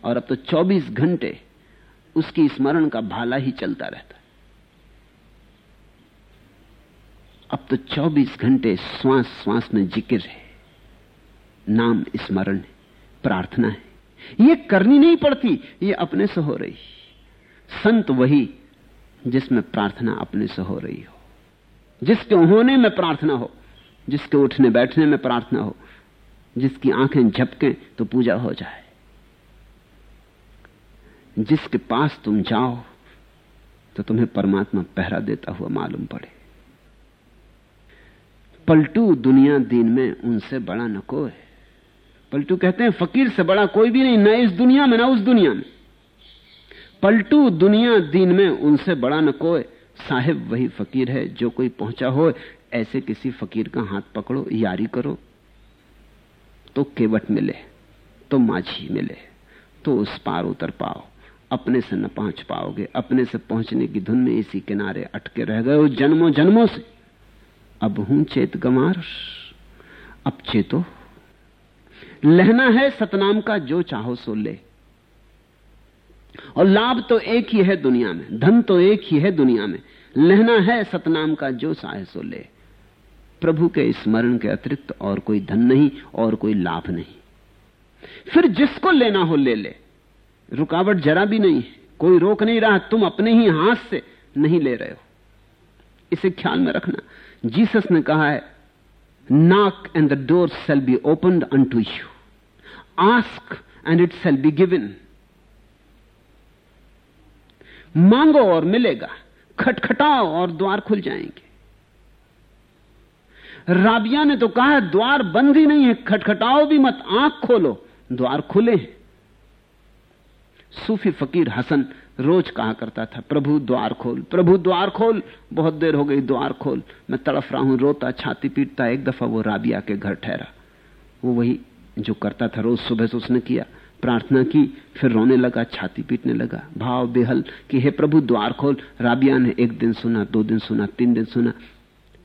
और अब तो 24 घंटे उसकी स्मरण का भाला ही चलता रहता अब तो 24 घंटे श्वास श्वास में ज़िक्र है। नाम स्मरण है, प्रार्थना है। ये करनी नहीं पड़ती, ये अपने से हो रही। संत वही जिसमें प्रार्थना अपने से हो रही हो। जिसके होने में प्रार्थना हो, जिसके उठने बैठने में प्रार्थना हो जिसकी आँखें झपके तो पूजा हो जाए। जिसके पास तुम जाओ तो तुम्हें परमात्मा पहरा देता हुआ मालूम पड़े। पलटू दुनिया दिन में उनसे बड़ा न कोई। पलटू कहते हैं, फकीर से बड़ा कोई भी नहीं, ना इस दुनिया में, ना उस दुनिया में। पलटू दुनिया दिन में उनसे बड़ा न कोई। साहिब, वही फकीर है जो कोई पहुँचा हो, ऐसे किसी फकीर का हाथ पकड़ो, यारी करो। तो केवट मिले तो माझी मिले तो उस पार उतर पाओ। अपने से न पहुँच पाओगे, अपने से पहुँचने की धुन में इसी किनारे अटके रह गए जन्मों जन्मों से। अब हूँ चेत गमार अब चेतो। लहना है सतनाम का, जो चाहो सो ले। और लाभ तो एक ही है दुनिया में, धन तो एक ही है दुनिया में। लहना है सतनाम का, जो चाहे सो ले। प्रभु के स्मरण के अतिरिक्त और कोई धन नहीं और कोई लाभ नहीं। फिर जिसको लेना हो ले ले। रुकावट जरा भी नहीं है। कोई रोक नहीं रहा, तुम अपने ही हाथ से नहीं ले रहे हो। इसे ख्याल में रखना। जीसस ने कहा है knock and the door shall be open unto you ask and it shall be given मांगो और मिलेगा। खटखटाओ और द्वार खुल जाएँगे। राबिया ने तो कहा, द्वार बंद ही नहीं है, खटखटाओ भी मत, आँख खोलो। द्वार खुले हैं। सूफी फकीर हसन रोज कहा करता था, प्रभु, द्वार खोल, प्रभु, द्वार खोल। बहुत देर हो गई, द्वार खोल। मैं तड़फ रहा हूँ, रोता, छाती पीटता, एक दफ़ा वो राबिया के घर ठहरा। वो वही जो करता था, रोज सुबह से उसने किया, प्रार्थना की, फिर रोने लगा, छाती पीटने लगा। भाव बेहल कि, हे प्रभु, द्वार खोल। राबिया ने एक दिन सुना, दो दिन सुना, तीन दिन सुना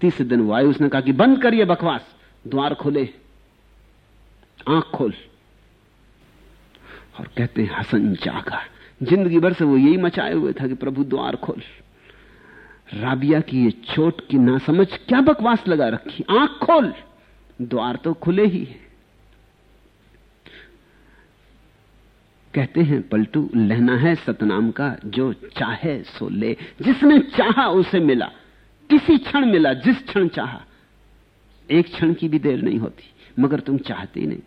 तीसरे दिन वायु उसने कहा कि बंद करिए बकवास, द्वार खोले, आँख खोल। और कहते हैं, हसन जागा। ज़िंदगी भर से वो यही मचाए हुए था कि प्रभु द्वार खोल। राबिया की ये चोट की ना समझ क्या बकवास लगा रखी? आँख खोल, द्वार तो खुले ही है। कहते हैं, पलटू लेना है सतनाम का, जो चाहे सो ले। जिसने चाहा उसे मिला। किसी क्षण मिला, जिस क्षण चाहा। एक क्षण की भी देर नहीं होती, मगर तुम चाहते नहीं।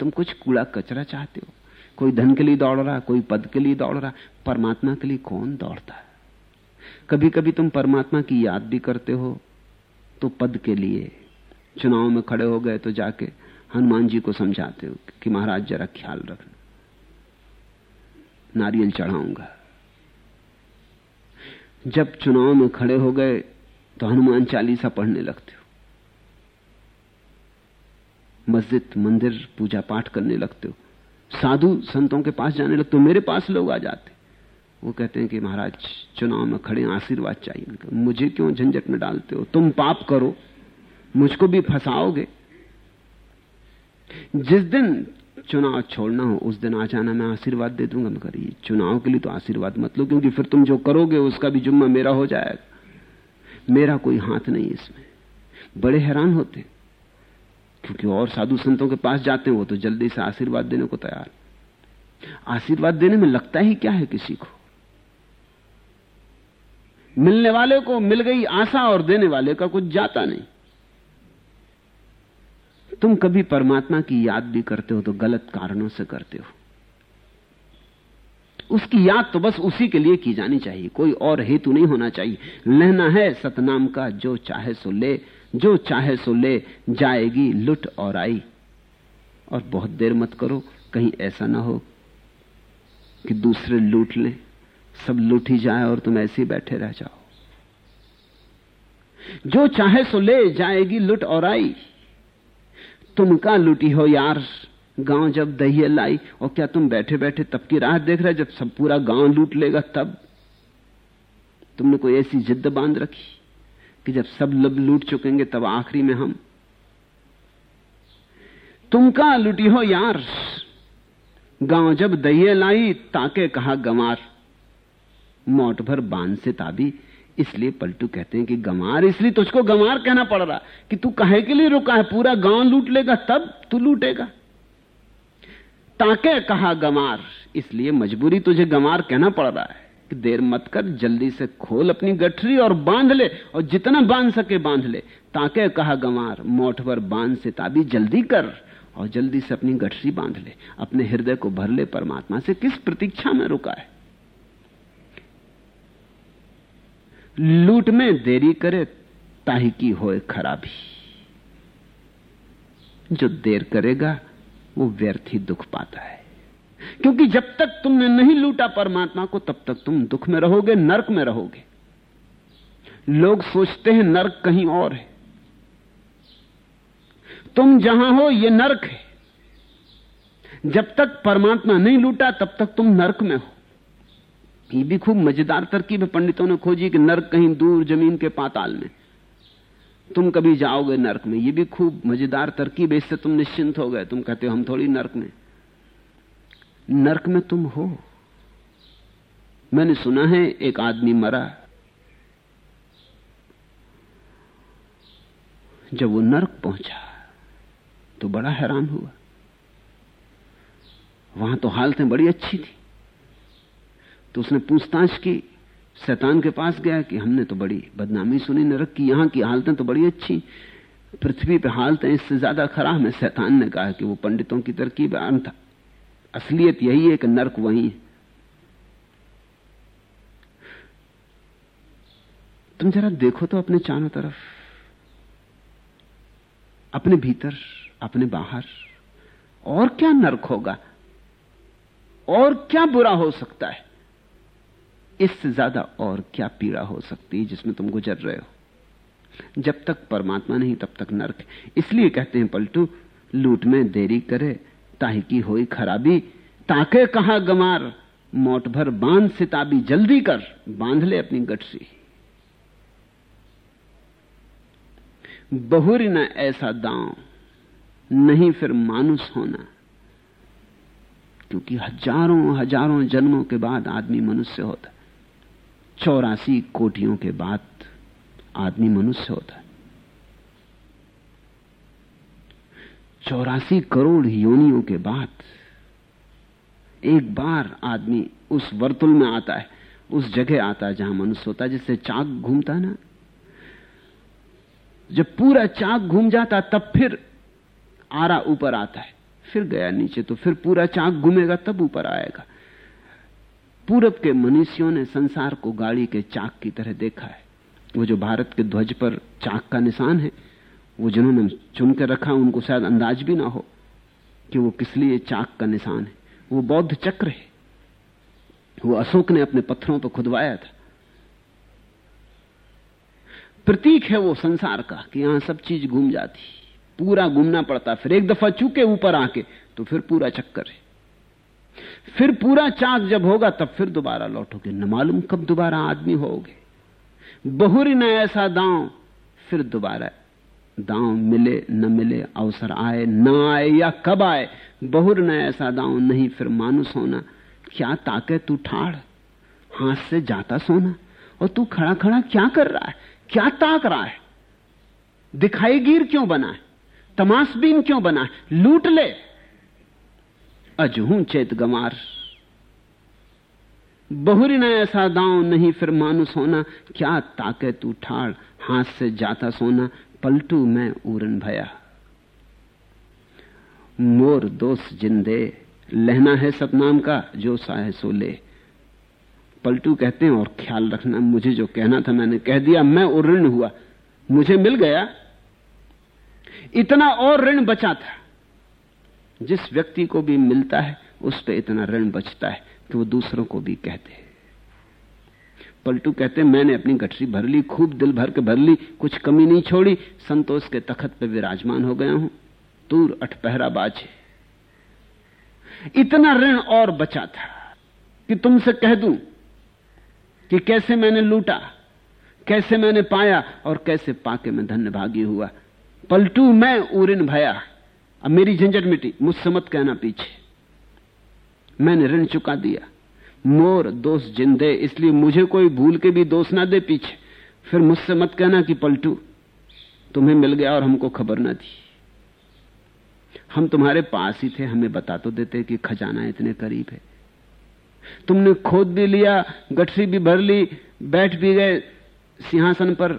तुम कुछ कूड़ा कचरा चाहते हो। कोई धन के लिए दौड़ रहा, कोई पद के लिए दौड़ रहा, परमात्मा के लिए कौन दौड़ता? है कभी कभी तुम परमात्मा की याद भी करते हो तो पद के लिए। चुनाव में खड़े हो गए तो जाके हनुमान जी को समझाते हो कि महाराज जरा ख्याल रखना। नारियल चढ़ाऊँगा। जब चुनाव में खड़े हो गए तो हनुमान चालीसा पढ़ने लगते हो। मस्जिद, मंदिर, पूजा पाठ करने लगते हो। साधु संतों के पास जाने लगते हो, मेरे पास लोग आ जाते। वो कहते हैं कि महाराज, चुनाव में खड़े आशीर्वाद चाहिए। मुझे क्यों झंझट में डालते हो? तुम पाप करो, मुझको भी फंसाओगे। जिस दिन चुनाव छोड़ना हो, उस दिन आ जाना मैं आशीर्वाद दे दूँगा। मगर ये चुनाव के लिए तो आशीर्वाद मत लो, क्योंकि फिर तुम जो करोगे, उसका भी जुम्मा मेरा हो जाएगा। मेरा कोई हाथ नहीं इसमें। बड़े हैरान होते क्योंकि और साधु संतों के पास जाते हैं, वो तो जल्दी से आशीर्वाद देने को तैयार आशीर्वाद देने में लगता ही क्या है किसी को? मिलने वाले को मिल गई आशा और देने वाले का कुछ जाता नहीं। तुम कभी परमात्मा की याद भी करते हो तो गलत कारणों से करते हो। उसकी याद तो बस उसी के लिए की जानी चाहिए। कोई और हेतु नहीं होना चाहिए। लेना है सतनाम का, जो चाहे सो ले, जो चाहे सो ले, जाएगी लुट और आई। और बहुत देर मत करो, कहीं ऐसा ना हो कि दूसरे लूट लें। सब लूट ही जाए और तुम ऐसे ही बैठे रह जाओ। जो चाहे सो ले, जाएगी लुट और आई। तुम का लुटी हो यार। गाँव जब दहिया लाई, और क्या तुम बैठे बैठे तब की राह देख रहे जब सब पूरा गाँव लूट लेगा तब। तुमने कोई ऐसी जिद्द बाँध रखी कि जब सब लब लूट चुकेंगे, तब आखिरी में हम? तुम का लुटी हो यार। गाँव जब दहिए लाई, ताके कहा गंवार। मोट भर बाँध से ताबी। इसलिए पलटू कहते हैं कि गंवार, इसलिए तुझको गंवार कहना पड़ रहा कि तू कहे के लिए रुका है? पूरा गाँव लूट लेगा, तब तू लूटेगा। ताके कहा गंवार, इसलिए मजबूरी तुझे गंवार कहना पड़ रहा है कि देर मत कर, जल्दी से खोल अपनी गठरी और बाँध ले, और जितना बाँध सके बाँध ले। ताके कहा गंवार, मोठ पर बाँध से ताबी जल्दी कर, और जल्दी से अपनी गठरी बाँध ले। अपने हृदय को भर ले, परमात्मा से किस प्रतीक्षा में रुका है? लूट में देरी करे ताही की होए खराबी। जो देर करेगा, वो व्यर्थ ही दुख पाता है। क्योंकि जब तक तुमने नहीं लूटा परमात्मा को, तब तक तुम दुख में रहोगे, नरक में रहोगे। लोग सोचते हैं, नरक कहीं और है। तुम जहाँ हो यह नरक है। जब तक परमात्मा नहीं लूटा, तब तक तुम नरक में हो। ये भी खूब मज़ेदार तरकीब है, पंडितों ने खोजी कि नर्क कहीं दूर ज़मीन के पाताल में। तुम कभी जाओगे नर्क में, ये भी खूब मज़ेदार तरकीब है, इससे तुम निश्चिंत हो गए। तुम कहते हो, हम थोड़ी नर्क में नर्क में तुम हो। मैंने सुना है, एक आदमी मरा। जब वो नर्क पहुँचा तो बड़ा हैरान हुआ। वहाँ तो हालतें बड़ी अच्छी थी। तो उसने पूछताछ की। शैतान के पास गया कि हमने तो बड़ी बदनामी सुनी, नरक की यहाँ की हालतें तो बड़ी अच्छी। पृथ्वी पे हालतें इससे ज़्यादा खराब है, शैतान ने कहा कि वो पंडितों की तरकीब अंत असलियत यही है कि नरक वही है। तुम जरा देखो तो अपने चारों तरफ़। अपने भीतर, अपने बाहर। और क्या नरक होगा? और क्या बुरा हो सकता है? इससे ज़्यादा और क्या पीड़ा हो सकती है जिसमें तुम गुजर रहे हो? जब तक परमात्मा नहीं, तब तक नरक इसलिए कहते हैं पलटू, लूट में देरी करे, ताही की होई खराबी, ताके कहा गमार मोट भर बाँध सिताबी, जल्दी कर, बाँध ले अपनी गठसी बहुरी न ऐसा दांव, नहीं फिर मानुस होना। क्योंकि हज़ारों हज़ारों जन्मों के बाद आदमी मनुष्य होता चौरासी कोटियों के बाद आदमी मनुष्य होता है। चौरासी करोड़ योनियों के बाद एक बार आदमी उस वर्तुल में आता है, उस जगह आता है जहाँ मनुष्य होता है, जिससे चाक घूमता ना। जब पूरा चाक घूम जाता तब फिर आरा ऊपर आता है। फिर गया नीचे तो फिर पूरा चाक घूमेगा, तब ऊपर आएगा। पूरब के मनुष्यों ने संसार को गाड़ी के चाक की तरह देखा है। वो जो भारत के ध्वज पर चाक का निशान है, वो जिन्होंने चुन कर रखा, उनको शायद अंदाज भी ना हो कि वो किस लिए चाक का निशान है। वो बौद्ध चक्र है। वो अशोक ने अपने पत्थरों पर खुदवाया था। प्रतीक है वो संसार का, कि यहाँ सब चीज़ घूम जाती। पूरा घूमना पड़ता, फिर एक दफ़ा चूके ऊपर आके तो फिर पूरा चक्कर है। फिर पूरा चाक जब होगा, तब फिर दोबारा लौटोगे। न मालूम कब दोबारा आदमी होगे बहुरी न ऐसा दांव, फिर दोबारा दांव मिले, न मिले, अवसर आए, न आए या कब आए, बहुर न ऐसा दांव नहीं, फिर मानुस होना। क्या ताके तू ठाड़? हाथ से जाता सोना। और तू खड़ा खड़ा क्या कर रहा है? क्या ताक रहा है? दिखाई गिर क्यों बना है? तमाशबीन क्यों बना है? लूट ले। अजहू चेत गमार बहुरी न ऐसा दांव नहीं फिर मानुस होना क्या ताके तू ठाड़ हाथ से जाता सोना। पलटू मैं उरन भया। मोर दोस्त जिंदे, लहना है सतनाम का, जो साहे सो ले। पलटू कहते हैं, और ख्याल रखना, मुझे जो कहना था मैंने कह दिया, मैं उऋण हुआ। मुझे मिल गया। इतना और ऋण बचा था। जिस व्यक्ति को भी मिलता है, उस पर इतना ऋण बचता है कि वो दूसरों को भी कहते हैं। पलटू कहते मैंने अपनी गठरी भर ली, खूब दिल भर के भर ली, कुछ कमी नहीं छोड़ी, संतोष के तखत पे विराजमान हो गया हूँ। तूर अठपहरा बाजे इतना ऋण और बचा था कि तुमसे कह दूँ कि कैसे मैंने लूटा, कैसे मैंने पाया और कैसे पाके मैं धन्यभागी हुआ। पलटू, मैं उरिन भया। अब मेरी झंझट मिटी, मुझसे मत कहना पीछे। मैंने ऋण चुका दिया। मोर दोष जिंदे, इसलिए मुझे कोई भूल के भी दोष ना दे पीछे। फिर मुझसे मत कहना कि पलटू, तुम्हें मिल गया और हमको खबर ना दी। हम तुम्हारे पास ही थे, हमें बता तो देते कि खजाना इतने करीब है। तुमने खोद भी लिया, गठरी भी भर ली, बैठ भी गए, सिंहासन पर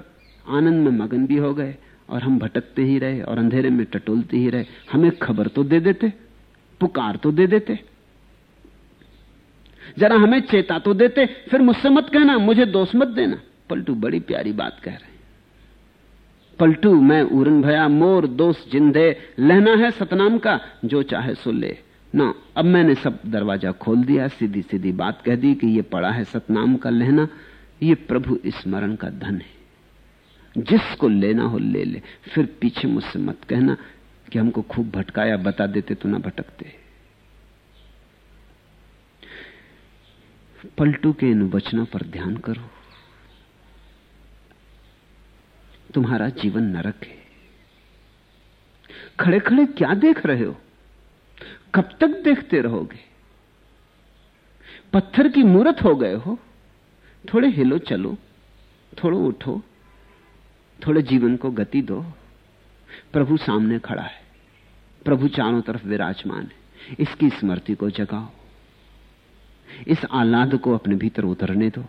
आनंद में मगन भी हो गए। और हम भटकते ही रहे और अंधेरे में टटोलते ही रहे। हमें खबर तो दे देते, पुकार तो दे देते। जरा हमें चेता तो देते, फिर मुझसे मत कहना, मुझे दोष मत देना। पलटू बड़ी प्यारी बात कह रहे पलटू, मैं उरन भया मोर दोस्त जिंदे, लहना है सतनाम का, जो चाहे सो ले। ना, अब मैंने सब दरवाज़ा खोल दिया सीधी सीधी बात कह दी कि ये पड़ा है सतनाम का लहना, ये प्रभु स्मरण का धन है। जिसको लेना हो ले ले। फिर पीछे मुझसे मत कहना कि हमको खूब भटकाया, बता देते तो ना भटकते। पलटू के इन वचनों पर ध्यान करो। तुम्हारा जीवन नरक है। खड़े खड़े क्या देख रहे हो? कब तक देखते रहोगे? पत्थर की मूर्त हो गए हो। थोड़े हिलो चलो, थोड़ो उठो। थोड़े जीवन को गति दो। प्रभु सामने खड़ा है। प्रभु चारों तरफ़ विराजमान है। इसकी स्मृति को जगाओ। इस आह्लाद को अपने भीतर उतरने दो।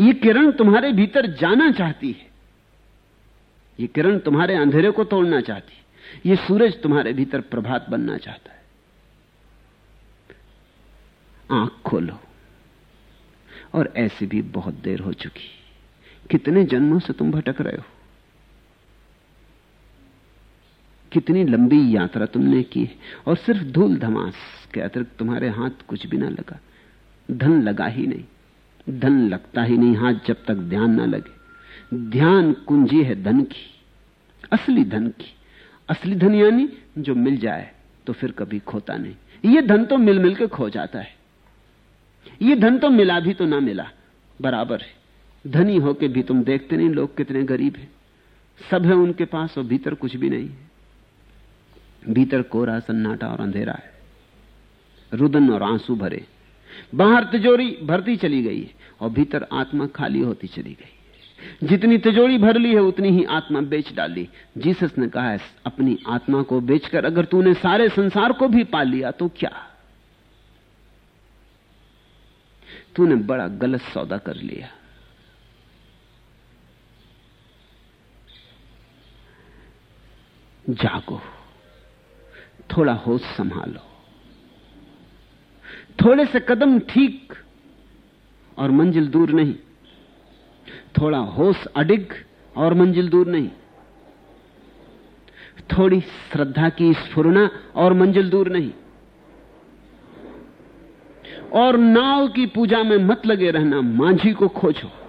ये किरण तुम्हारे भीतर जाना चाहती है। ये किरण तुम्हारे अंधेरे को तोड़ना चाहती है। ये सूरज तुम्हारे भीतर प्रभात बनना चाहता है। आँख खोलो। और ऐसे भी बहुत देर हो चुकी कितने जन्मों से तुम भटक रहे हो? कितनी लंबी यात्रा तुमने की और सिर्फ़ धूल धमास के अतिरिक्त तुम्हारे हाथ कुछ भी ना लगा। धन लगा ही नहीं। धन लगता ही नहीं, हाथ जब तक ध्यान ना लगे। ध्यान कुंजी है धन की, असली धन की। असली धन यानी जो मिल जाए तो फिर कभी खोता नहीं। ये धन तो मिल मिल के खो जाता है। ये धन तो मिला भी तो ना मिला। बराबर है। धनी होके भी तुम देखते नहीं लोग कितने गरीब हैं। सब है उनके पास और भीतर कुछ भी नहीं है। भीतर कोरा, सन्नाटा और अंधेरा है। रुदन और आँसू भरे। बाहर तिजोरी भरती चली गई और भीतर आत्मा खाली होती चली गई जितनी तिजोरी भर ली है, उतनी ही आत्मा बेच डाली। जीसस ने कहा है अपनी आत्मा को बेचकर अगर तूने सारे संसार को भी पा लिया तो क्या? तूने बड़ा गलत सौदा कर लिया। जागो, थोड़ा होश संभालो। थोड़े से कदम ठीक और मंजिल दूर नहीं। थोड़ा होश अडिग और मंजिल दूर नहीं। थोड़ी श्रद्धा की स्फुरना और मंजिल दूर नहीं। और नाव की पूजा में मत लगे रहना, मांझी को खोजो।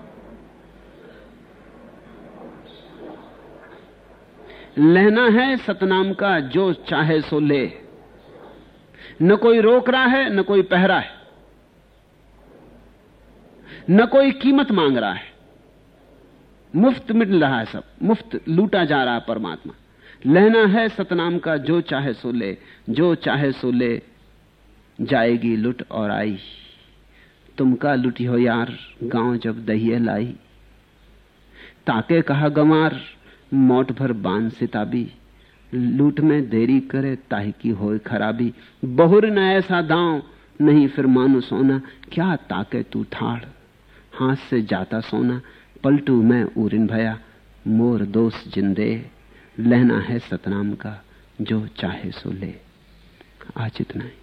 लेना है सतनाम का, जो चाहे सो ले। न कोई रोक रहा है, न कोई पहरा है। न कोई कीमत मांग रहा है। मुफ़्त मिल रहा है सब, मुफ़्त लूटा जा रहा है परमात्मा। लेना है सतनाम का, जो चाहे सो ले, जो चाहे सो ले। जाएगी लुट और आई। तुम का लुटी हो यार, गाँव जब दहिए लाई। ताके कहा गमार मोट भर बाँध सिताबी, लूट में देरी करे ताही की हो खराबी। बहुर न ऐसा दांव, नहीं फिर मानो सोना, क्या ताके तू ठाड़। हाथ से जाता सोना, पलटू मैं उरिन भया, मोर दोस्त जिंदे, लहना है सतनाम का, जो चाहे सो ले। आज इतना ही।